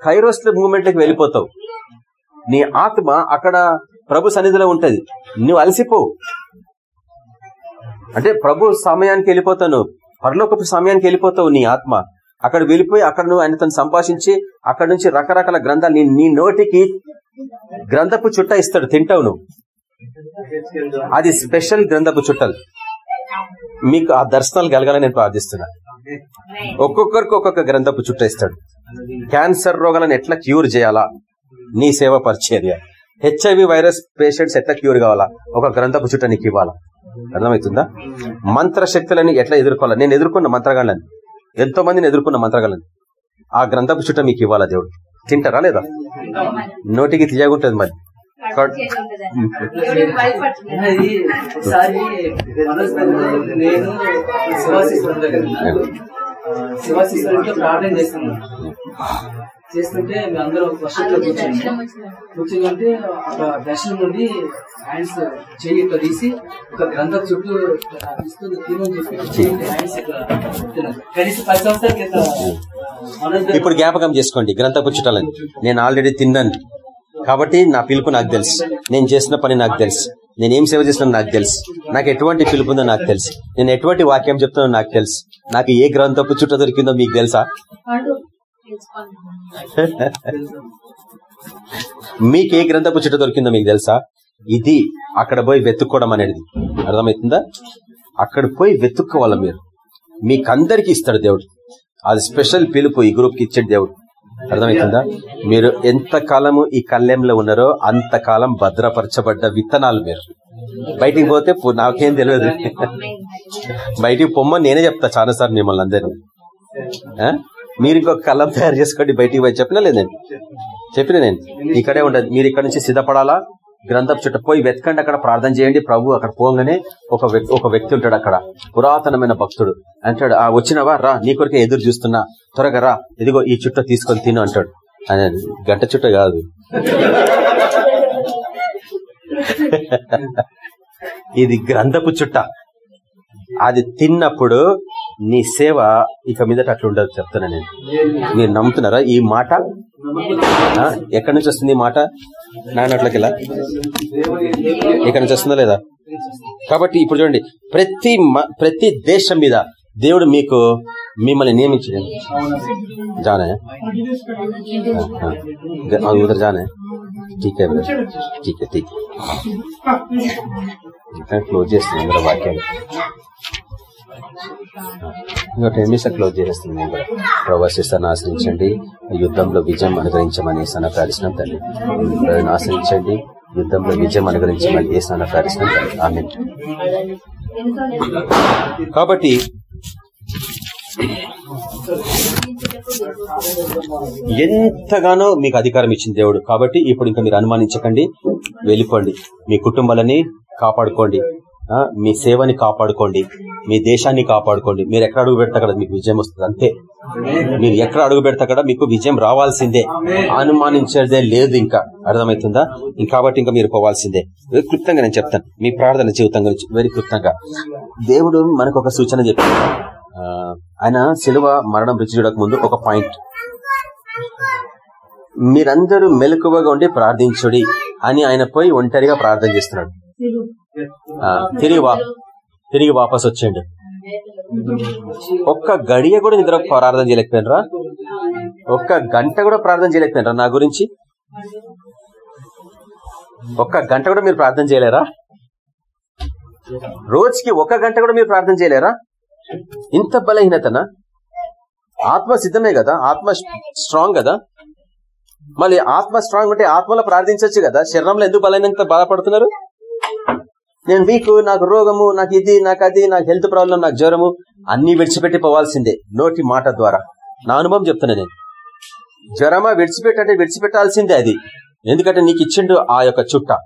కైరోస్ మూమెంట్లకు వెళ్ళిపోతావు. నీ ఆత్మ అక్కడ ప్రభు సన్నిధిలో ఉంటది. నువ్వు అలసిపో. అంటే ప్రభు సమయానికి వెళ్ళిపోతావు పరలోకపు సమయానికి వెళ్ళిపోతావు నీ ఆత్మ. అక్కడ వెళ్ళిపోయి అక్కడ నువ్వు ఆయనతో సంభాషించి అక్కడ నుంచి రకరకాల గ్రంథాలు నీ- నీ నోటికి గ్రంథపు చుట్ట ఇస్తాడు తింటావు నువ్వు. అది స్పెషల్ గ్రంథపు చుట్టలు. మీకు ఆ దర్శనాలు కలగాలని నేను ప్రార్థిస్తున్నా. ఒక్కొక్కరికి ఒక్కొక్క గ్రంథపు చుట్ట ఇస్తాడు. క్యాన్సర్ రోగాలను ఎట్లా క్యూర్ చేయాలా? నీ సేవ పరిచర్య హెచ్ఐవి వైరస్ పేషెంట్స్ ఎట్లా క్యూర్ కావాలా? ఒక గ్రంథపు చుట్ట నీకు ఇవ్వాలా. అర్థమవుతుందా? మంత్ర శక్తులని ఎట్లా ఎదుర్కోవాలా? నేను ఎదుర్కొన్న మంత్రగాళ్ళని. ఎంతో మందిని ఎదుర్కొన్న మంత్రగాళ్ళని. ఆ గ్రంథపు చుట్ట మీకు ఇవ్వాలా దేవుడు? తింటారా లేదా? నోటికి తీయగుంటది మరి. నేను ప్రార్థన చేస్తుంటే మేము అందరూ వర్షంలో కూర్చొని కూర్చుంటే ఒక దర్శనం నుండి హ్యాండ్స్ చెయ్యి ఇట్లా తీసి ఒక గ్రంథం చుట్టూ తీసుకొని తినని చెప్పి చెయ్యి హ్యాండ్స్ ఇట్లా. కనీసం పది సంవత్సరాల క్రితం ఇప్పుడు జ్ఞాపకం చేసుకోండి గ్రంథపు చుట్టాలని నేను ఆల్రెడీ తిన్నాను. కాబట్టి నా పిలుపు నాకు తెలుసు. నేను చేసిన పని నాకు తెలుసు. నేను ఏం సేవ చేస్తున్నా నాకు తెలుసు. నాకు ఎటువంటి పిలుపు ఉందో నాకు తెలుసు. నేను ఎటువంటి వాక్యం చెప్తున్నా నాకు తెలుసు. నాకు ఏ గ్రంథపు చుట్ట దొరికిందో మీకు తెలుసా? మీకు ఏ గ్రంథపు చుట్ట దొరికిందో మీకు తెలుసా? ఇది అక్కడ పోయి వెతుక్కోవడం అనేది. అర్థమవుతుందా? అక్కడ పోయి వెతుక్కోవాలి మీరు. మీకందరికి ఇస్తాడు దేవుడు. అది స్పెషల్ పిలుపు ఈ గ్రూప్కి ఇచ్చాడు దేవుడు. అర్థమవుతుందా? మీరు ఎంత కాలము ఈ కళ్యాణంలో ఉన్నారో అంతకాలం భద్రపరచబడ్డ విత్తనాలు మీరు. బయటికి పోతే నాకేం తెలియదు. బయటికి పొమ్మ నేనే చెప్తా చాలా సార్ మిమ్మల్ని అందరినీ? మీరు ఇంకొక కళ్ళం తయారు చేసుకోండి బయటికి పోయి చెప్పినా లేదండి చెప్పిన నేను? ఇక్కడే ఉండదు మీరు ఇక్కడ నుంచి సిద్ధపడాలా? గ్రంథం చుట్టూ పోయి వెతకండి అక్కడ ప్రార్థన చేయండి. ప్రభు అక్కడ పోగానే ఒక వ్యక్- ఒక వ్యక్తి ఉంటాడు అక్కడ. పురాతనమైన భక్తుడు. అంటాడు ఆ వచ్చినవా? రా నీ కొరకే ఎదురు చూస్తున్నా. త్వరగా రా. ఇదిగో ఈ చుట్ట తీసుకొని తిను అంటాడు. గంట చుట్ట కాదు. ఇది గ్రంథపు చుట్ట. అది తిన్నప్పుడు నీ సేవ ఇక మీదట అట్లుండదు చెప్తున్నా నేను. మీరు నమ్ముతున్నారా ఈ మాట? ఎక్కడి నుంచి వస్తుంది ఈ మాట? నాయనట్లకి ఎక్కడి నుంచి వస్తుందా లేదా? కాబట్టి ఇప్పుడు చూడండి ప్రతి ప్రతి దేశం మీద దేవుడు మీకు మిమ్మల్ని నియమించండి. జానే? ఉదర్ జానే? టీకే టీకే టీకే. క్లోజ్ చేస్తుంది వాక్యాలు. ఇంకా టెన్ మినిట్స్ క్లోజ్ చేస్తుంది ప్రవాసిస్తాను ఆశ్రయించండి. యుద్ధంలో విజయం అనుగ్రహించమని సన ప్రార్థిస్తున్నాం తల్లి ఆశ్రయించండి. యుద్ధంలో విజయం అనుగ్రహించమని ఏ సన ప్రార్థిస్తున్నాం తల్లి ఆమె కాబట్టి ఎంతగానో మీకు అధికారం ఇచ్చింది దేవుడు. కాబట్టి ఇప్పుడు ఇంకా మీరు అనుమానించకండి. వెళ్ళిపోండి. మీ కుటుంబాలని కాపాడుకోండి. మీ సేవని కాపాడుకోండి. మీ దేశాన్ని కాపాడుకోండి. మీరు ఎక్కడ అడుగు పెడతా మీకు విజయం వస్తుంది. అంతే. మీరు ఎక్కడ అడుగు పెడతా అక్కడ మీకు విజయం రావాల్సిందే. అనుమానించేదే లేదు ఇంకా. అర్థమవుతుందా? కాబట్టి ఇంకా మీరు పోవాల్సిందే. క్లుప్తంగా నేను చెప్తాను. మీ ప్రార్థన జీవితం గురించి వెరీ క్లుప్తంగా. దేవుడు మనకు ఒక సూచన చెప్పాడు. ఆయన సిలువ మరణం రుచి చూడక ముందు ఒక పాయింట్. మీరందరూ మెలకువగా ఉండి ప్రార్థించుడి అని ఆయన పోయి ఒంటరిగా ప్రార్థన చేస్తున్నాడు. తిరిగి తిరిగి వాపస్ వచ్చేయండి ఒక్క గడియ కూడా నిద్ర ప్రార్థన చేయలేకపోయినరా? ఒక్క గంట కూడా ప్రార్థన చేయలేకపోయినరా నా గురించి? ఒక్క గంట కూడా మీరు ప్రార్థన చేయలేరా? రోజుకి ఒక్క గంట కూడా మీరు ప్రార్థన చేయలేరా? ఇంత బలహీనతనా? ఆత్మ సిద్ధమే కదా? ఆత్మ స్ట్రాంగ్ కదా? మళ్ళీ ఆత్మ స్ట్రాంగ్ ఉంటే ఆత్మలో ప్రార్థించవచ్చు కదా? శరీరంలో ఎందుకు బలహీనంత బాధపడుతున్నారు? నేను వీక్ నాకు రోగము నాకు ఇది నాకు అది నాకు హెల్త్ ప్రాబ్లం నాకు జ్వరము అన్ని విడిచిపెట్టి పోవాల్సిందే. నోటి మాట ద్వారా. నా అనుభవం చెప్తున్నా నేను. జ్వరమా విడిచిపెట్టంటే విడిచిపెట్టాల్సిందే అది. ఎందుకంటే నీకు ఇచ్చిండు ఆ యొక్క చుట్ట.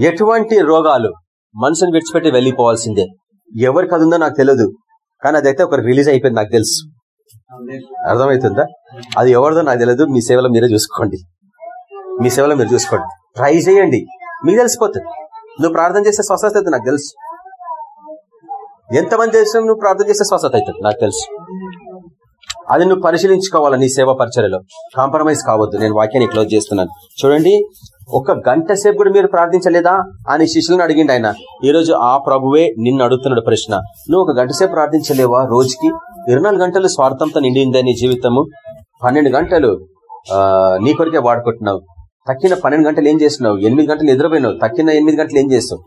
ఎటువంటి రోగాలు మనసుని విడిచిపెట్టి వెళ్ళిపోవాల్సిందే. ఎవరికి అది ఉందో నాకు తెలియదు కానీ అదైతే ఒక రిలీజ్ అయిపోయింది నాకు తెలుసు. అర్థమవుతుందా? అది ఎవరిదో నాకు తెలియదు మీ సేవలో మీరే చూసుకోండి. మీ సేవలో మీరు చూసుకోండి. ట్రై చేయండి. మీకు తెలిసిపోతుంది. నువ్వు ప్రార్థన చేస్తే స్వస్థత అవుతుంది నాకు తెలుసు. ఎంతమంది చేసిన నువ్వు ప్రార్థన చేస్తే స్వస్థత అవుతుంది నాకు తెలుసు. అది నువ్వు పరిశీలించుకోవాలి నీ సేవ పరిచర్యలో. కాంప్రమైజ్ కావద్దు నేను వాక్యాన్ని క్లోజ్ చేస్తున్నాను. చూడండి ఒక గంట సేపు కూడా మీరు ప్రార్థించలేదా? అని శిష్యులను అడిగిండు ఆయన. ఈ రోజు ఆ ప్రభువే నిన్ను అడుగుతున్నాడు ప్రశ్న. నువ్వు ఒక గంట సేపు ప్రార్థించలేవా రోజుకి? ఇరవై గంటలు స్వార్థంతో నిండిందే నీ జీవితము. పన్నెండు గంటలు నీ కొరికే వాడుకుంటున్నావు. తక్కిన పన్నెండు గంటలు ఏం చేసినావు ఎనిమిది గంటలు నిద్రపోయినావు. తక్కిన ఎనిమిది గంటలు ఏం చేస్తావు?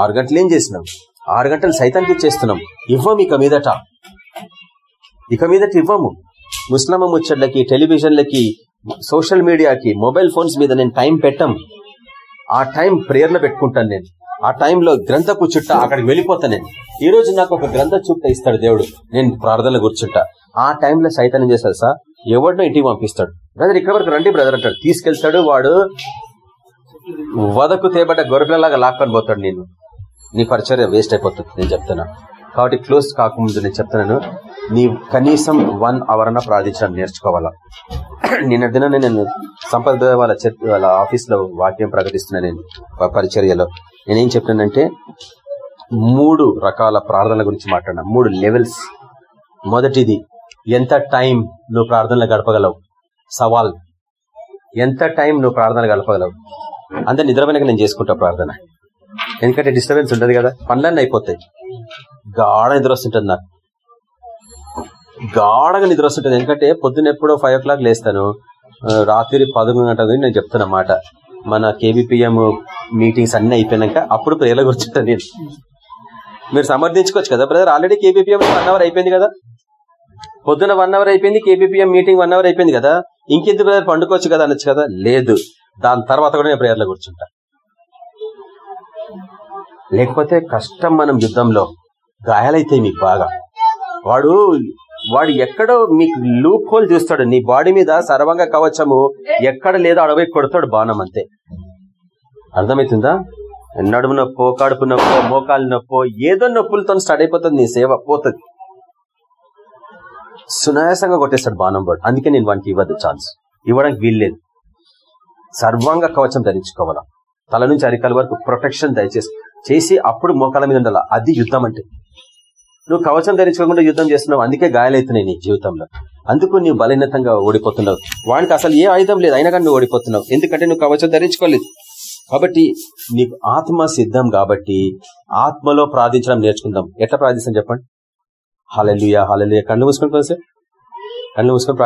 ఆరు గంటలు ఏం చేసినావు ఆరు గంటలు సైతానికి ఇచ్చేస్తున్నాం. ఇవ్వం ఇక మీదట. ఇక మీదట ఇవ్వము. ముస్లిం ముచ్చట్లకి టెలివిజన్లకి సోషల్ మీడియాకి మొబైల్ ఫోన్స్ మీద నేను టైం పెట్టం. ఆ టైం ప్రేయర్లో పెట్టుకుంటాను నేను. ఆ టైంలో గ్రంథపు చుట్ట అక్కడికి వెళ్ళిపోతాను నేను. ఈ రోజు నాకు ఒక గ్రంథ చుట్ట ఇస్తాడు దేవుడు. నేను ప్రార్థనలు కూర్చుంటా. ఆ టైంలో సైతం ఏం చేస్తాడు సార్? ఎవరినో ఇంటికి పంపిస్తాడు. బ్రదర్ ఇక్కడ వరకు రండి బ్రదర్ అంటాడు. తీసుకెళ్తాడు వాడు. వదకు తేబడ్డ గొర్రెలలాగా లాక్కొని పోతాడు నేను. నీ పరిచర్య వేస్ట్ అయిపోతుంది నేను చెప్తున్నా. కాబట్టి క్లోజ్ కాకముందు నేను చెప్తున్నాను. నీ కనీసం వన్ అవర్ అన్న ప్రార్థించడం నేర్చుకోవాలా? నిన్న దిన నేను సంపద వాళ్ళ చర్చ్ వాళ్ళ ఆఫీస్లో వాక్యం ప్రకటిస్తున్నా నేను పరిచర్యలో. నేనేం చెప్తున్నానంటే మూడు రకాల ప్రార్థనల గురించి మాట్లాడినా. మూడు లెవెల్స్ మొదటిది ఎంత టైం నువ్వు ప్రార్థనలు గడపగలవు? సవాల్. ఎంత టైం నువ్వు ప్రార్థన గడపగలవు అందరు నిద్రపోయినాక నేను చేసుకుంటా ప్రార్థన. ఎందుకంటే డిస్టర్బెన్స్ ఉండదు కదా పనులన్నీ అయిపోతాయి. గాఢ నిద్ర వస్తుంటుంది నాకు. గాఢగా నిద్ర వస్తుంటుంది. ఎందుకంటే పొద్దున ఎప్పుడో ఫైవ్ ఓ క్లాక్ లేస్తాను రాత్రి పదకొండు గంటల నేను చెప్తున్నా మాట. మన కేబిపిఎం మీటింగ్స్ అన్ని అయిపోయినాక అప్పుడు ప్రేరలో కూర్చుంటాను నేను. మీరు సమర్థించుకోవచ్చు కదా brother already K B P M one hour అయిపోయింది కదా. పొద్దున వన్ అవర్ అయిపోయింది K B P M meeting one hour అయిపోయింది కదా. ఇంకెందుకు బ్రదర్ పండుకోవచ్చు కదా అనొచ్చు కదా? లేదు. దాని తర్వాత కూడా నేను ప్రేయర్లో కూర్చుంటా. లేకపోతే కష్టం మనం యుద్ధంలో. గాయాలైతాయి మీకు బాగా. వాడు వాడు ఎక్కడో మీకు లూప్ హోల్ చూస్తాడు. నీ బాడీ మీద సర్వంగా కవచము ఎక్కడ లేదో అడవి కొడతాడు బాణం అంతే. అర్థమవుతుందా నడుము నొప్పో కడుపు నొప్పో మోకాలు నొప్పో ఏదో నొప్పులతో స్టార్ట్ అయిపోతుంది నీ సేవ పోతుంది. సునాయాసంగా కొట్టేస్తాడు బాణం వాడు. అందుకే నేను వానికి ఇవ్వద్దు ఛాన్స్ ఇవ్వడానికి వీల్లేదు సర్వాంగ కవచం ధరించుకోవాలా? తల నుంచి అరికాల వరకు ప్రొటెక్షన్ దయచేసి. చేసి అప్పుడు మోకాల మీద ఉండాలి? అది యుద్ధం అంటే. నువ్వు కవచం ధరించుకోకుండా యుద్ధం చేస్తున్నావు. అందుకే గాయాలవుతున్నాయి నీ జీవితంలో. అందుకు నీవు బలహీనతంగా ఓడిపోతున్నావు. వానికి అసలు ఏ ఆయుధం లేదు. అయినా కానీ నువ్వు ఓడిపోతున్నావు. ఎందుకంటే నువ్వు కవచం ధరించుకోలేదు. కాబట్టి నీకు ఆత్మ సిద్ధం కాబట్టి ఆత్మలో ప్రార్థించడం నేర్చుకుందాం. ఎట్లా ప్రార్థిస్తాం చెప్పండి? హాలెలుయా హాలెలుయా కళ్ళు మూసుకొని కొంచెం కళ్ళు మూసుకొని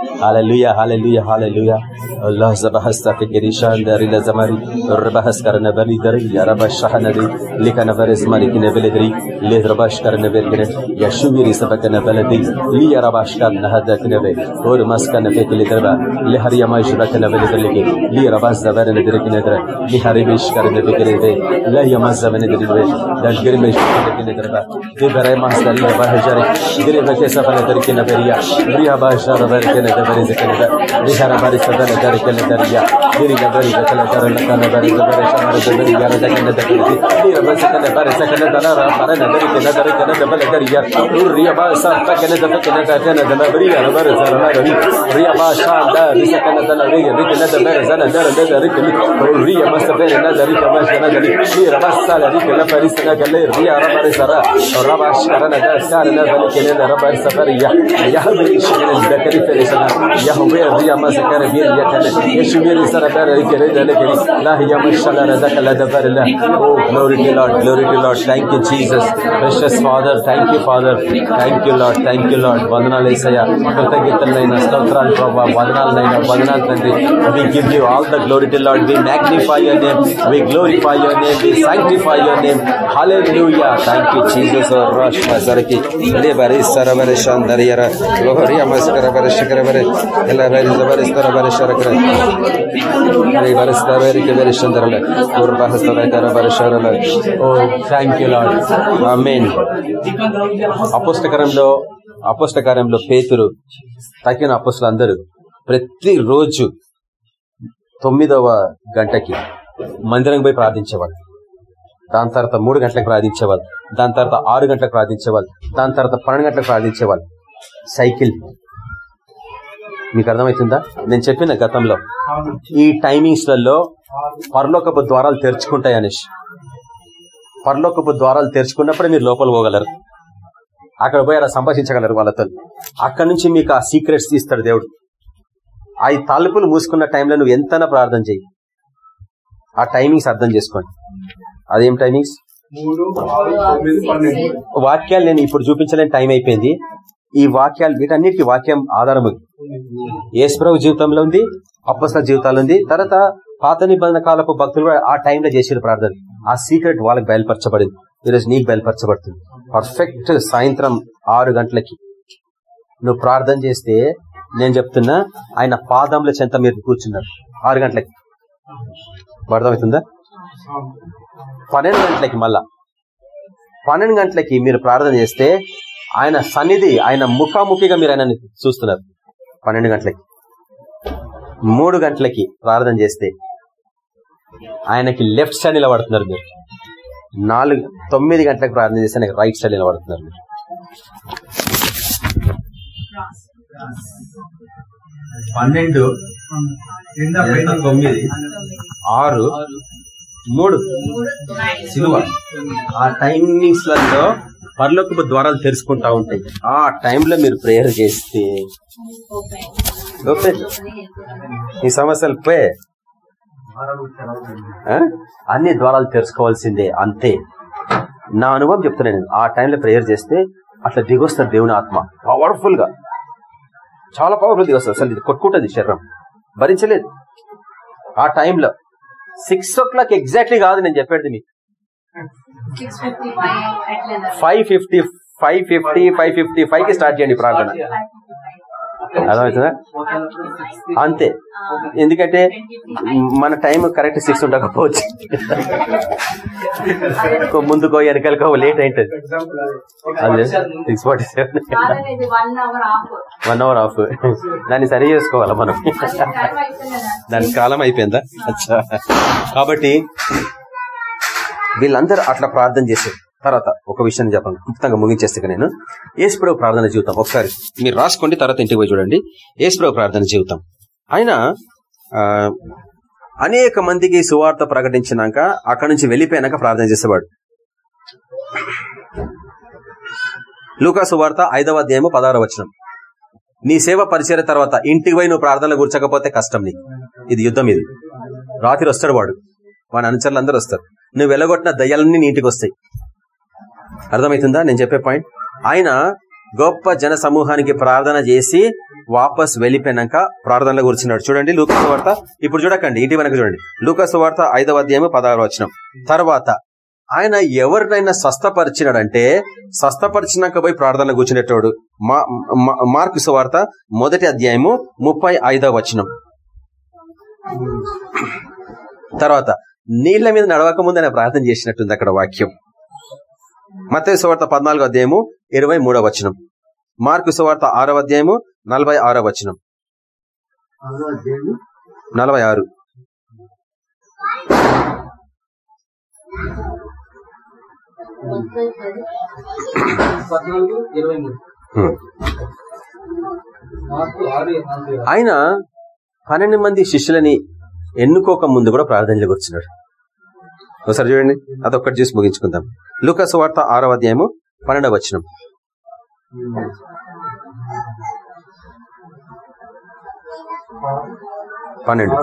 Hallelujah, Hallelujah, haleluya. Allah zabahasta kekirishan dari lazamari rabahas karena bari dari ya rabash shahanari lika navar zmani kine veledri le rabash karena vergre ya shuviri sabaka na veledi li ya rabash karena hada kine ve or mas karena ve kile derba le har ya maish baka na veledri leke li rabas zavar na dire kine dre li hari bish karena ve kine ve la ya mas zavan dire ve dash gir me shuviri kine derba de baray mas dari rabah jare dire ve ke safana dire kine veriya riya bash rabah kine da bari da kala da ni hara bari sa da da da da da ya ni da bari da kala da da kala bari da bari sa bari da bari ya da kala da kala ni ra bari sa kala bari sa kala da la ra bari da bari da da da da bala da ya nur riya ba sa ta kala da kala da kala da bari ya ra bari sa ra da ni riya ba sa da ni sa kala da la ri ya da da bari sa da da da ri ka ni riya ba sa da na da ri ka ba sa na da ni ni ra ba sa da ri ka la bari sa na kala riya ra bari sa ra ra ba sa ra da sa na da ni kala ra bari sa bari ya ya ha ni shi da kala da యహబి షిన దకరి ఫెరిసన యహవే Riya మస కర B యకన యషుమిరి సర బర రికిన దలకిని లా here మషల రదకల దబర ల ఓ glory to Lord glory to Lord thank you Jesus precious father thank you father thank you Lord thank you Lord వందనాలు యేసయ్య కృతజ్ఞతలైన స్తోత్రాలు ప్రభా వందనాలైన వందనాలు తండ్రి we give you all the glory to Lord we magnify your name we glorify your name we sanctify your name hallelujah thank you Jesus rush మసరకి లే బరి సరవర శాందరియర లోహరి అమస్కర బర శకర బర ఎల్ల బరి పేతురు తగిన అపోస్తులు ప్రతిరోజు ప్రతి రోజు తొమ్మిదవ గంటకి మందిరం పోయి ప్రార్థించేవాళ్ళు. దాని తర్వాత మూడు గంటలకు ప్రార్థించేవాళ్ళు. దాని తర్వాత ఆరు గంటలకు ప్రార్థించేవాళ్ళు. దాని తర్వాత పన్నెండు గంటలకు ప్రార్థించేవాళ్ళు. సైకిల్. మీకు అర్థమవుతుందా నేను చెప్పిన గతంలో. ఈ టైమింగ్స్లలో పరలోకపు ద్వారాలు తెరుచుకుంటాయి అనేసి పరలోకపు ద్వారాలు తెరుచుకున్నప్పుడే మీరు లోపల పోగలరు. అక్కడ పోయి అలా సంభాషించగలరు వాళ్ళతో. అక్కడ నుంచి మీకు ఆ సీక్రెట్స్ తీస్తాడు దేవుడు. ఆ తలుపులు మూసుకున్న టైంలో నువ్వు ఎంతైనా ప్రార్థన చేయి ఆ టైమింగ్స్ అర్థం చేసుకోండి. అదేం టైమింగ్స్? వాక్యాలు నేను ఇప్పుడు చూపించలేని టైం అయిపోయింది. ఈ వాక్యాలు వీటన్నిటికీ వాక్యం ఆధారం యేసు యేసుప్రభు జీవితంలో ఉంది అప్పస్ల జీవితాలు ఉంది. తర్వాత పాత నిబంధన కాలపు భక్తులు కూడా ఆ టైంలో చేసిన ప్రార్థన. ఆ సీక్రెట్ వాళ్ళకి బయలుపరచబడింది. ఈరోజు నీకు బయలుపరచబడుతుంది. పర్ఫెక్ట్ సాయంత్రం ఆరు గంటలకి నువ్వు ప్రార్థన చేస్తే నేను చెప్తున్నా ఆయన పాదంల చెంత మీరు కూర్చున్నారు. ఆరు గంటలకి. అర్థమవుతుందా? పన్నెండు గంటలకి మళ్ళా. పన్నెండు గంటలకి మీరు ప్రార్థన చేస్తే ఆయన సన్నిధి ఆయన ముఖాముఖిగా మీరు ఆయన చూస్తున్నారు. పన్నెండు గంటలకి. మూడు గంటలకి ప్రార్థన చేస్తే ఆయనకి లెఫ్ట్ సైడ్ నిలబడుతున్నారు మీరు. నాలుగు తొమ్మిది గంటలకు ప్రార్థన చేస్తే నాకు రైట్ సైడ్ నిలబడుతున్నారు మీరు. పన్నెండు తొమ్మిది ఆరు మూడు. సిలువ ఆ టైమింగ్స్లలో పర్లోకపు ద్వారాలు తెరుచుకుంటా ఉంటాయి. ఆ టైంలో మీరు ప్రేయర్ చేస్తే ఓకే. ఈ సమస్యలు పే ఆ? అన్ని ద్వారాలు తెరుచుకోవాల్సిందే అంతే. నా అనుభవం చెప్తున్నాను నేను. ఆ టైంలో ప్రేయర్ చేస్తే అట్లా దిగొస్తారు దేవుని ఆత్మ. పవర్ఫుల్గా. చాలా పవర్ఫుల్ దిగొస్తారు అసలు ఇది కొట్టుకుంటుంది శరీరం. భరించలేదు. ఆ టైంలో. సిక్స్ ఓ క్లాక్ ఎగ్జాక్ట్లీ కాదు నేను చెప్పేది మీకు. Five fifty five fifty five fifty ఫైవ్కి స్టార్ట్ చేయండి ప్రార్థన. అర్థమవుతుందా? అంతే. ఎందుకంటే మన టైం కరెక్ట్ సిక్స్ ఉండకపోవచ్చు. ముందుకో వెనకాలకో లేట్ అయింటది. అదే six forty seven. One hour off. దాన్ని సరి చేసుకోవాలా మనం? దానికి దాని కాలం అయిపోయిందా? అచ్చా. కాబట్టి వీళ్ళందరూ అట్లా ప్రార్థన చేశారు. తర్వాత ఒక విషయం చెప్పండి క్లుప్తంగా ముగించేస్తే నేను. ఏసుప్రభు ప్రార్థన జీవితం. ఒకసారి మీరు రాసుకోండి తర్వాత ఇంటికి పోయి చూడండి. ఏసుప్రభు ప్రార్థన జీవితం. ఆయన ఆ, అనేక మందికి సువార్త ప్రకటించినాక అక్కడి నుంచి వెళ్ళిపోయాక ప్రార్థన చేసేవాడు. లూకా సువార్త ఐదవ అధ్యాయము పదహార వచనం. నీ సేవ పరిచయ తర్వాత ఇంటికి పోయి నువ్వు ప్రార్థనలు కూర్చకపోతే కష్టం నీకు. ఇది యుద్ధం ఇది. రాత్రి వస్తాడు వాడు. వాని అనుచరులు అందరూ వస్తారు. నువ్వు వెళ్ళగొట్టిన దయ్యాలన్నీ నీటికి వస్తాయి. అర్థమవుతుందా? నేను చెప్పే పాయింట్ ఆయన గొప్ప జన సమూహానికి ప్రార్థన చేసి వాపస్ వెళ్ళిపోయినాక ప్రార్థనలో కూర్చున్నాడు చూడండి లూకాసు వార్త. ఇప్పుడు చూడకండి ఇంటి వెనక చూడండి. లూకాసు వార్త ఐదవ అధ్యాయం పదహారు వచ్చిన తర్వాత ఆయన ఎవరినైనా స్వస్థపరిచినాడంటే స్వస్థపరిచినాక పోయి ప్రార్థనలో కూర్చునేటోడు. మా- మార్కు సువార్త మొదటి అధ్యాయము ముప్పై ఐదవ వచనం. తర్వాత నీళ్ళ మీద నడవక ముందు ఆయన ప్రార్థన చేసినట్టుంది అక్కడ వాక్యం. మత్తయి సువార్త పద్నాలుగో అధ్యాయము ఇరవై వచనం. మార్కు సువార్త ఆరవ అధ్యాయము నలభై ఆరో వచనం. నలభై ఆరు. ఆయన పన్నెండు మంది శిష్యులని ఎన్నుకోక ముందు కూడా ప్రార్థనలు కూర్చున్నాడు ఒకసారి చూడండి. అదొక్కటి చూసి ముగించుకుందాం. లూకాసు వార్త ఆరవ అధ్యాయము పన్నెండవ వచనం. పన్నెండు.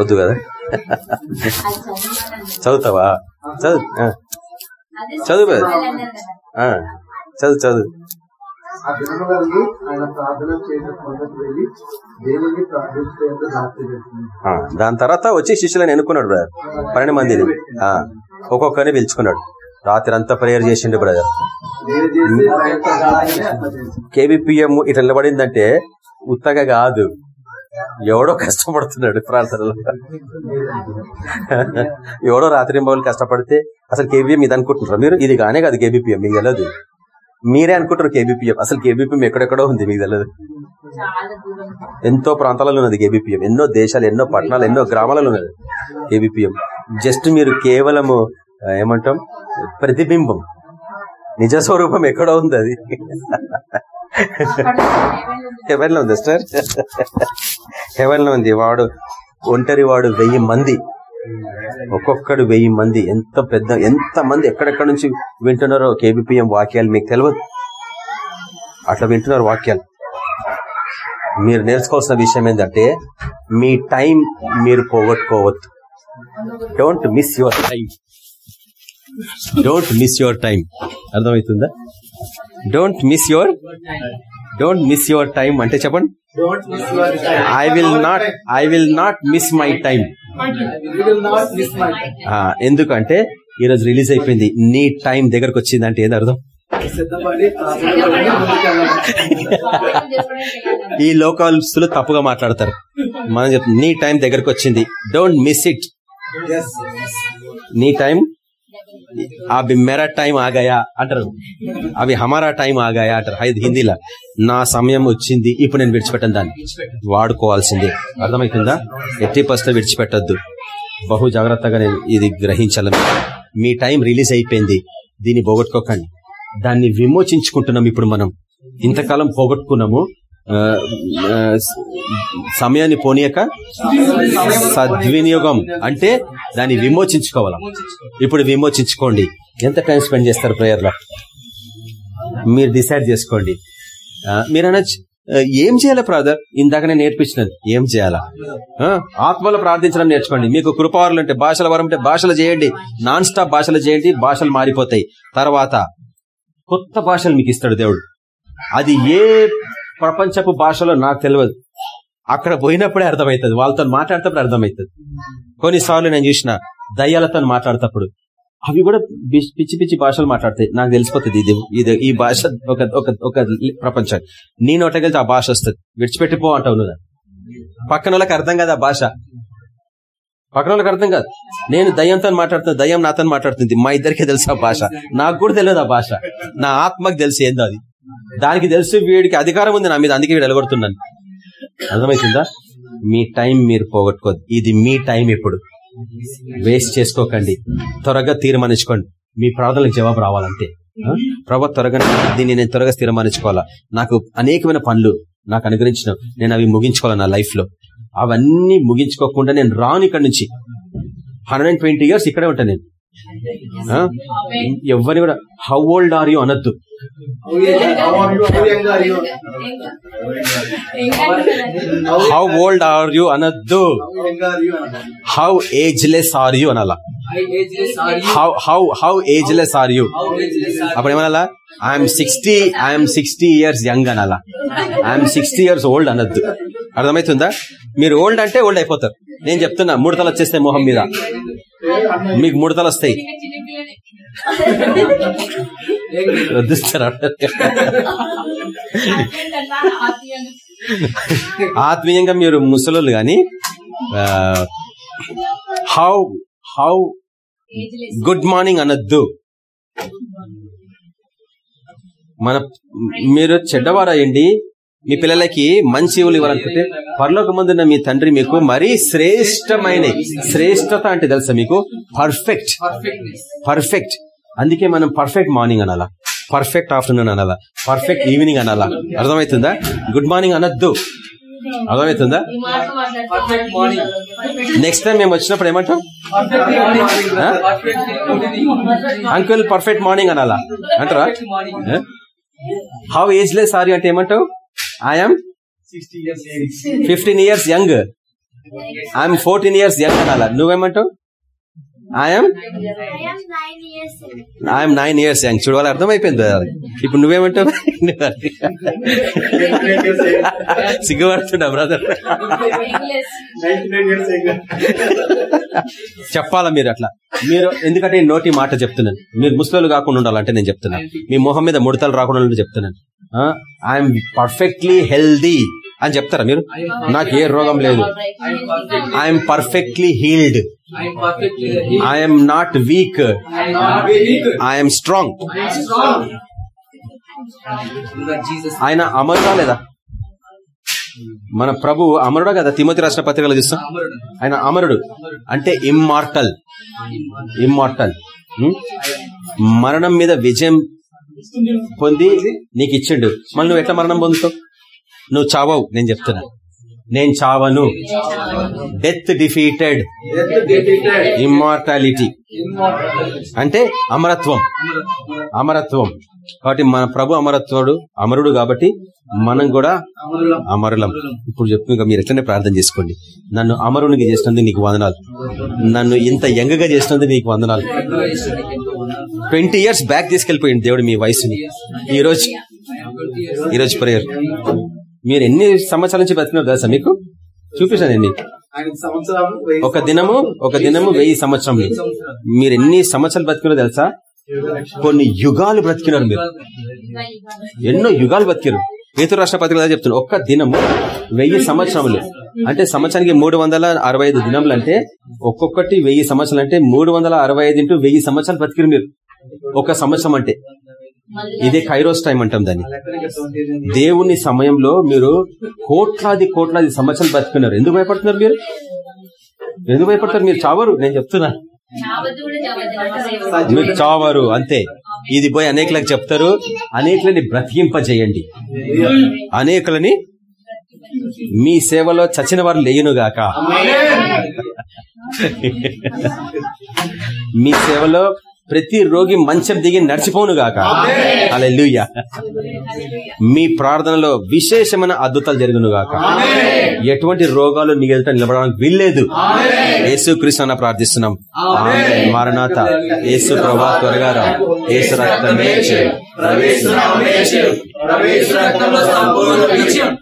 వద్దు కదా. చదువుతావా? చదువు. చదువు చదువు చదువు. ఆ దినములందు ఆయన ప్రార్థన చేసిన కొండకు పెట్టింది ఆ, దాని తర్వాత వచ్చి శిష్యులను ఎన్నుకున్నాడు బ్రదర్ పన్నెండు మందిని. ఒక్కొక్కరిని పిలుచుకున్నాడు. రాత్రి అంతా ప్రేయర్ చేసిండు బ్రదర్ కేబిపిఎం ఇట్లా నిలబడిందంటే ఉత్తగా కాదు. ఎవడో కష్టపడుతున్నాడు ప్రార్థనలో. ఎవడో రాత్రి మొదలు కష్టపడితే అసలు కేబిఎం ఇది అనుకుంటున్నారు మీరు? ఇది కానే కాదు కేబిపిఎం మీకు తెలియదు మీరే అనుకుంటారు కేబిపిఎం అసలు కేబిపిఎం ఎక్కడెక్కడో ఉంది మీకు తెలియదు ఎంతో ప్రాంతాలలో ఉన్నది కేబీపీఎం ఎన్నో దేశాలు ఎన్నో పట్టణాలు ఎన్నో గ్రామాలలో ఉన్నది కేబిపిఎం జస్ట్ మీరు కేవలము ఏమంటాం? ప్రతిబింబం. నిజ స్వరూపం ఎక్కడో ఉంది అది. హెవెన్ ఉంది సార్ హెవెన్ ఉంది వాడు ఒంటరి వాడు వెయ్యి మంది. ఒక్కొక్కడు వెయ్యి మంది. ఎంత పెద్ద ఎంత మంది ఎక్కడెక్కడ నుంచి వింటున్నారో కేబిపిఎం వాక్యాలు మీకు తెలియదు అట్లా వింటున్నారు వాక్యాలు. మీరు నేర్చుకోవాల్సిన విషయం ఏంటంటే మీ టైం మీరు పోగొట్టుకోవద్దు. Don't miss your time don't miss your time అర్థమవుతుందా? Don't miss your don't miss your time అంటే చెప్పండి. I will not I will not miss my time ఎందుకంటే ఈ రోజు రిలీజ్ అయిపోయింది. నీ టైం దగ్గరకు వచ్చింది అంటే ఏది అర్థం? ఈ లోకాల్స్తులు తప్పుగా మాట్లాడతారు. మనం చెప్తాం నీ టైం దగ్గరకు వచ్చింది. డోంట్ మిస్ ఇట్ నీ టైం అవి మెరా టైం ఆగాయా అంటారు. అవి హమారా టైం ఆగాయా అంటారు. హై- హిందీలో. నా సమయం వచ్చింది ఇప్పుడు నేను విడిచిపెట్టను దాన్ని. వాడుకోవాల్సిందే. అర్థమవుతుందా ఎట్టి పరిస్థితి విడిచిపెట్టద్దు. బహు జాగ్రత్తగా నేను ఇది గ్రహించాలి. మీ టైం రిలీజ్ అయిపోయింది. దీన్ని పోగొట్టుకోకండి. దాన్ని విమోచించుకుంటున్నాం ఇప్పుడు మనం. ఇంతకాలం పోగొట్టుకున్నాము. సమయాన్ని పోనీయక సద్వినియోగం అంటే దాన్ని విమోచించుకోవాలా? ఇప్పుడు విమోచించుకోండి. ఎంత టైం స్పెండ్ చేస్తారు ప్రేయర్లో? మీరు డిసైడ్ చేసుకోండి. ఆ, మీరు ఏం చేయాలి బ్రదర్? ఇందాక నేను నేర్పించినాను ఏం చేయాలా? ఆత్మలో ప్రార్థించడం నేర్చుకోండి. మీకు కృపావరులు అంటే భాషల వరం అంటే భాషలు చేయండి. నాన్ స్టాప్ భాషలు చేయండి భాషలు మారిపోతాయి. తర్వాత కొత్త భాషలు మీకు ఇస్తాడు దేవుడు. అది ఏ ప్రపంచపు భాషలో నాకు తెలియదు. అక్కడ పోయినప్పుడే అర్థమవుతుంది. వాళ్ళతో మాట్లాడేటప్పుడు అర్థమవుతుంది. కొన్నిసార్లు నేను చూసిన దయ్యాలతో మాట్లాడేటప్పుడు అవి కూడా పిచ్చి పిచ్చి భాషలు మాట్లాడతాయి. నాకు తెలిసిపోతుంది ఇది ఇది ఈ భాష ఒక ఒక ఒక ప్రపంచం. నీ నోటకెళ్తే ఆ భాష వస్తుంది. విడిచిపెట్టిపో అంటావు నువ్వు. పక్కన వాళ్ళకి అర్థం కాదు ఆ భాష. పక్కన వాళ్ళకి అర్థం కాదు. నేను దయ్యంతో మాట్లాడుతున్నా దయ్యం నాతో మాట్లాడుతుంది. మా ఇద్దరికే తెలుసు ఆ భాష. నాకు కూడా తెలియదు ఆ భాష. నా ఆత్మకు తెలిసి ఏందో అది. దానికి తెలుసు వీడికి అధికారం ఉంది నా మీద అందుకే వీడు ఎలగొడుతున్నాను. అర్థమవుతుందా మీ టైం మీరు పోగొట్టుకోదు ఇది మీ టైం ఇప్పుడు వేస్ట్ చేసుకోకండి. త్వరగా తీర్మానించుకోండి. మీ ప్రార్థనలకు జవాబు రావాలంటే ప్రభా త్వరగా దీన్ని నేను త్వరగా తీర్మానించుకోవాలా? నాకు అనేకమైన పనులు నాకు అనుగ్రహించిన నేను అవి ముగించుకోవాలి నా లైఫ్లో అవన్నీ ముగించుకోకుండా నేను రాను ఇక్కడ నుంచి. హండ్రెడ్ ట్వంటీ ఇయర్స్ ఇక్కడే ఉంటాను నేను. ఎవరిని కూడా. హౌ ఓల్డ్ ఆర్ యూ అనొద్దు. హౌ ఓల్డ్ ఆర్ యూ అనొద్దు. హౌ ఏజ్లెస్ ఆర్ యూ అనాలా. How how how ageless are you అప్పుడు ఏమనాలా? I'm sixty I'm sixty years young అనాలా. ఐఎమ్ సిక్స్టీ ఇయర్స్ ఓల్డ్ అనొద్దు. అర్థమవుతుందా మీరు ఓల్డ్ అంటే ఓల్డ్ అయిపోతారు. నేను చెప్తున్నా ముడతలు వచ్చేస్తే మొహం మీద. మీకు ముడతలు వస్తాయి. ఆత్మీయంగా మీరు ముసలోళ్ళు కానీ హౌ హౌ గుడ్ మార్నింగ్ అనొద్దు. మన మీరు చెడ్డవారయ్యండి మీ పిల్లలకి మంచి ఇవులు ఇవ్వాలనుకుంటే పరలోక ముందున్న మీ తండ్రి మీకు మరీ శ్రేష్టమైన శ్రేష్టత అంటే తెలుసా మీకు? పర్ఫెక్ట్. పర్ఫెక్ట్ అందుకే మనం పర్ఫెక్ట్ మార్నింగ్ అనాలా. పర్ఫెక్ట్ ఆఫ్టర్నూన్ అనాలా. పర్ఫెక్ట్ ఈవినింగ్ అనాలా. అర్థమవుతుందా? గుడ్ మార్నింగ్ అనొద్దు. అర్థమవుతుందా. నెక్స్ట్ టైం మేము వచ్చినప్పుడు ఏమంటాం. అంకుల్ పర్ఫెక్ట్ మార్నింగ్ అనాలా. అంటారా. హౌ ఏజ్లెస్ ఆర్ అంటే ఏమంటావు? I'm 60 years age. Fifteen years young I'm fourteen years young అనాలా నువ్వేమంటావు? I'm I'm nine years young చూడు వాళ్ళు అర్థమైపోయింది. ఇప్పుడు నువ్వేమంటావు? సిగ్గుపడుతున్నా బ్రదర్ చెప్పాలా మీరు అట్లా? మీరు ఎందుకంటే నోటి మాట చెప్తున్నాను. మీరు ముసలు కాకుండా ఉండాలంటే నేను చెప్తున్నాను మీ మొహం మీద ముడతలు రాకుండా చెప్తున్నాను. ఐఎమ్ పర్ఫెక్ట్లీ హెల్దీ అని చెప్తారా మీరు? నాకు ఏ రోగం లేదు. I'm perfectly healed I'm perfectly healed. I'm not weak I am not weak. I'm strong. ఆయన అమరుడా లేదా? మన ప్రభు అమరుడా కదా? తిమోతి రాష్ట్ర పత్రికలు చూస్తాం. అమరుడు. ఆయన అమరుడు. అంటే ఇమ్మార్టల్ ఇమ్మార్టల్ మరణం మీద విజయం పొంది నీకు ఇచ్చిండు. మళ్ళీ నువ్వు ఎట్లా మరణం పొందుతావు? నువ్వు చావవు నేను చెప్తున్నా. నేను చావను. డెత్ డిఫీటెడ్ ఇమ్మార్టాలిటీ అంటే అమరత్వం. అమరత్వం. కాబట్టి మన ప్రభు అమరత్వుడు అమరుడు కాబట్టి మనం కూడా అమరులం. ఇప్పుడు చెప్పు ఇంకా మీరు ఎట్లనే ప్రార్థన చేసుకోండి. నన్ను అమరునిగా చేసినందుకు నీకు వందనాలు. నన్ను ఇంత యంగగా చేసినందుకు నీకు వందనాలు. ట్వంటీ ఇయర్స్ బ్యాక్ తీసుకెళ్ళిపోయింది దేవుడు మీ వయసుని. ఈ రోజు ఈ రోజు ప్రేయర్ మీరు ఎన్ని సంవత్సరాల నుంచి బతికినారు తెలుసా మీకు? చూపిస్తాను ఎన్ని. ఒక దినము ఒక దినము వెయ్యి సంవత్సరంలో మీరు ఎన్ని సంవత్సరాలు బతికినారో తెలుసా? కొన్ని యుగాలు బ్రతికినారు మీరు. ఎన్నో యుగాలు బతికారు పేతురు రాష్ట్ర పత్రిక చెప్తున్నారు ఒక్క దినము వెయ్యి సంవత్సరములు. అంటే సంవత్సరానికి మూడు వందల అరవై ఐదు దినములు అంటే ఒక్కొక్కటి వెయ్యి సంవత్సరాలు అంటే మూడు వందల అరవై ఐదు ఇంటూ వెయ్యి సంవత్సరాలు బతికిరు మీరు. ఒక సంవత్సరం అంటే. ఇదే కైరోస్ టైం అంటాం దాన్ని. దేవుని సమయంలో మీరు కోట్లాది కోట్లాది సంవత్సరాలు బతుకున్నారు ఎందుకు భయపడుతున్నారు మీరు? ఎందుకు భయపడతారు మీరు చావరు? నేను చెప్తున్నా. మీరు చావరు అంతే. ఇది పోయి అనేకులకు చెప్తారు. అనేకులని బ్రతికింపజేయండి. అనేకులని మీ సేవలో చచ్చిన వారు లేయునుగాక. మీ సేవలో ప్రతి రోగి మంచం దిగి నడిచిపోనుగాక. అలా మీ ప్రార్థనలో విశేషమైన అద్భుతాలు జరుగునుగాక. ఎటువంటి రోగాలు మీ ఎదుట నిలబడడానికి వీల్లేదు. యేసు కృష్ణ ప్రార్థిస్తున్నాం. మారనాథ యేసు ప్రభా త్వరగా రా. యేసు ప్రవేశ రక్తంలో సంపూర్ణ విజయం.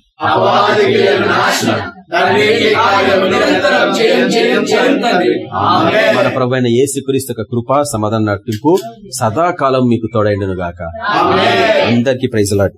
మన ప్రభు అయిన యేసు క్రీస్తు యొక్క కృప సమాధానం నటింపు సదాకాలం మీకు తోడైండును గాక అందరికీ ప్రైజ్ లాడ్.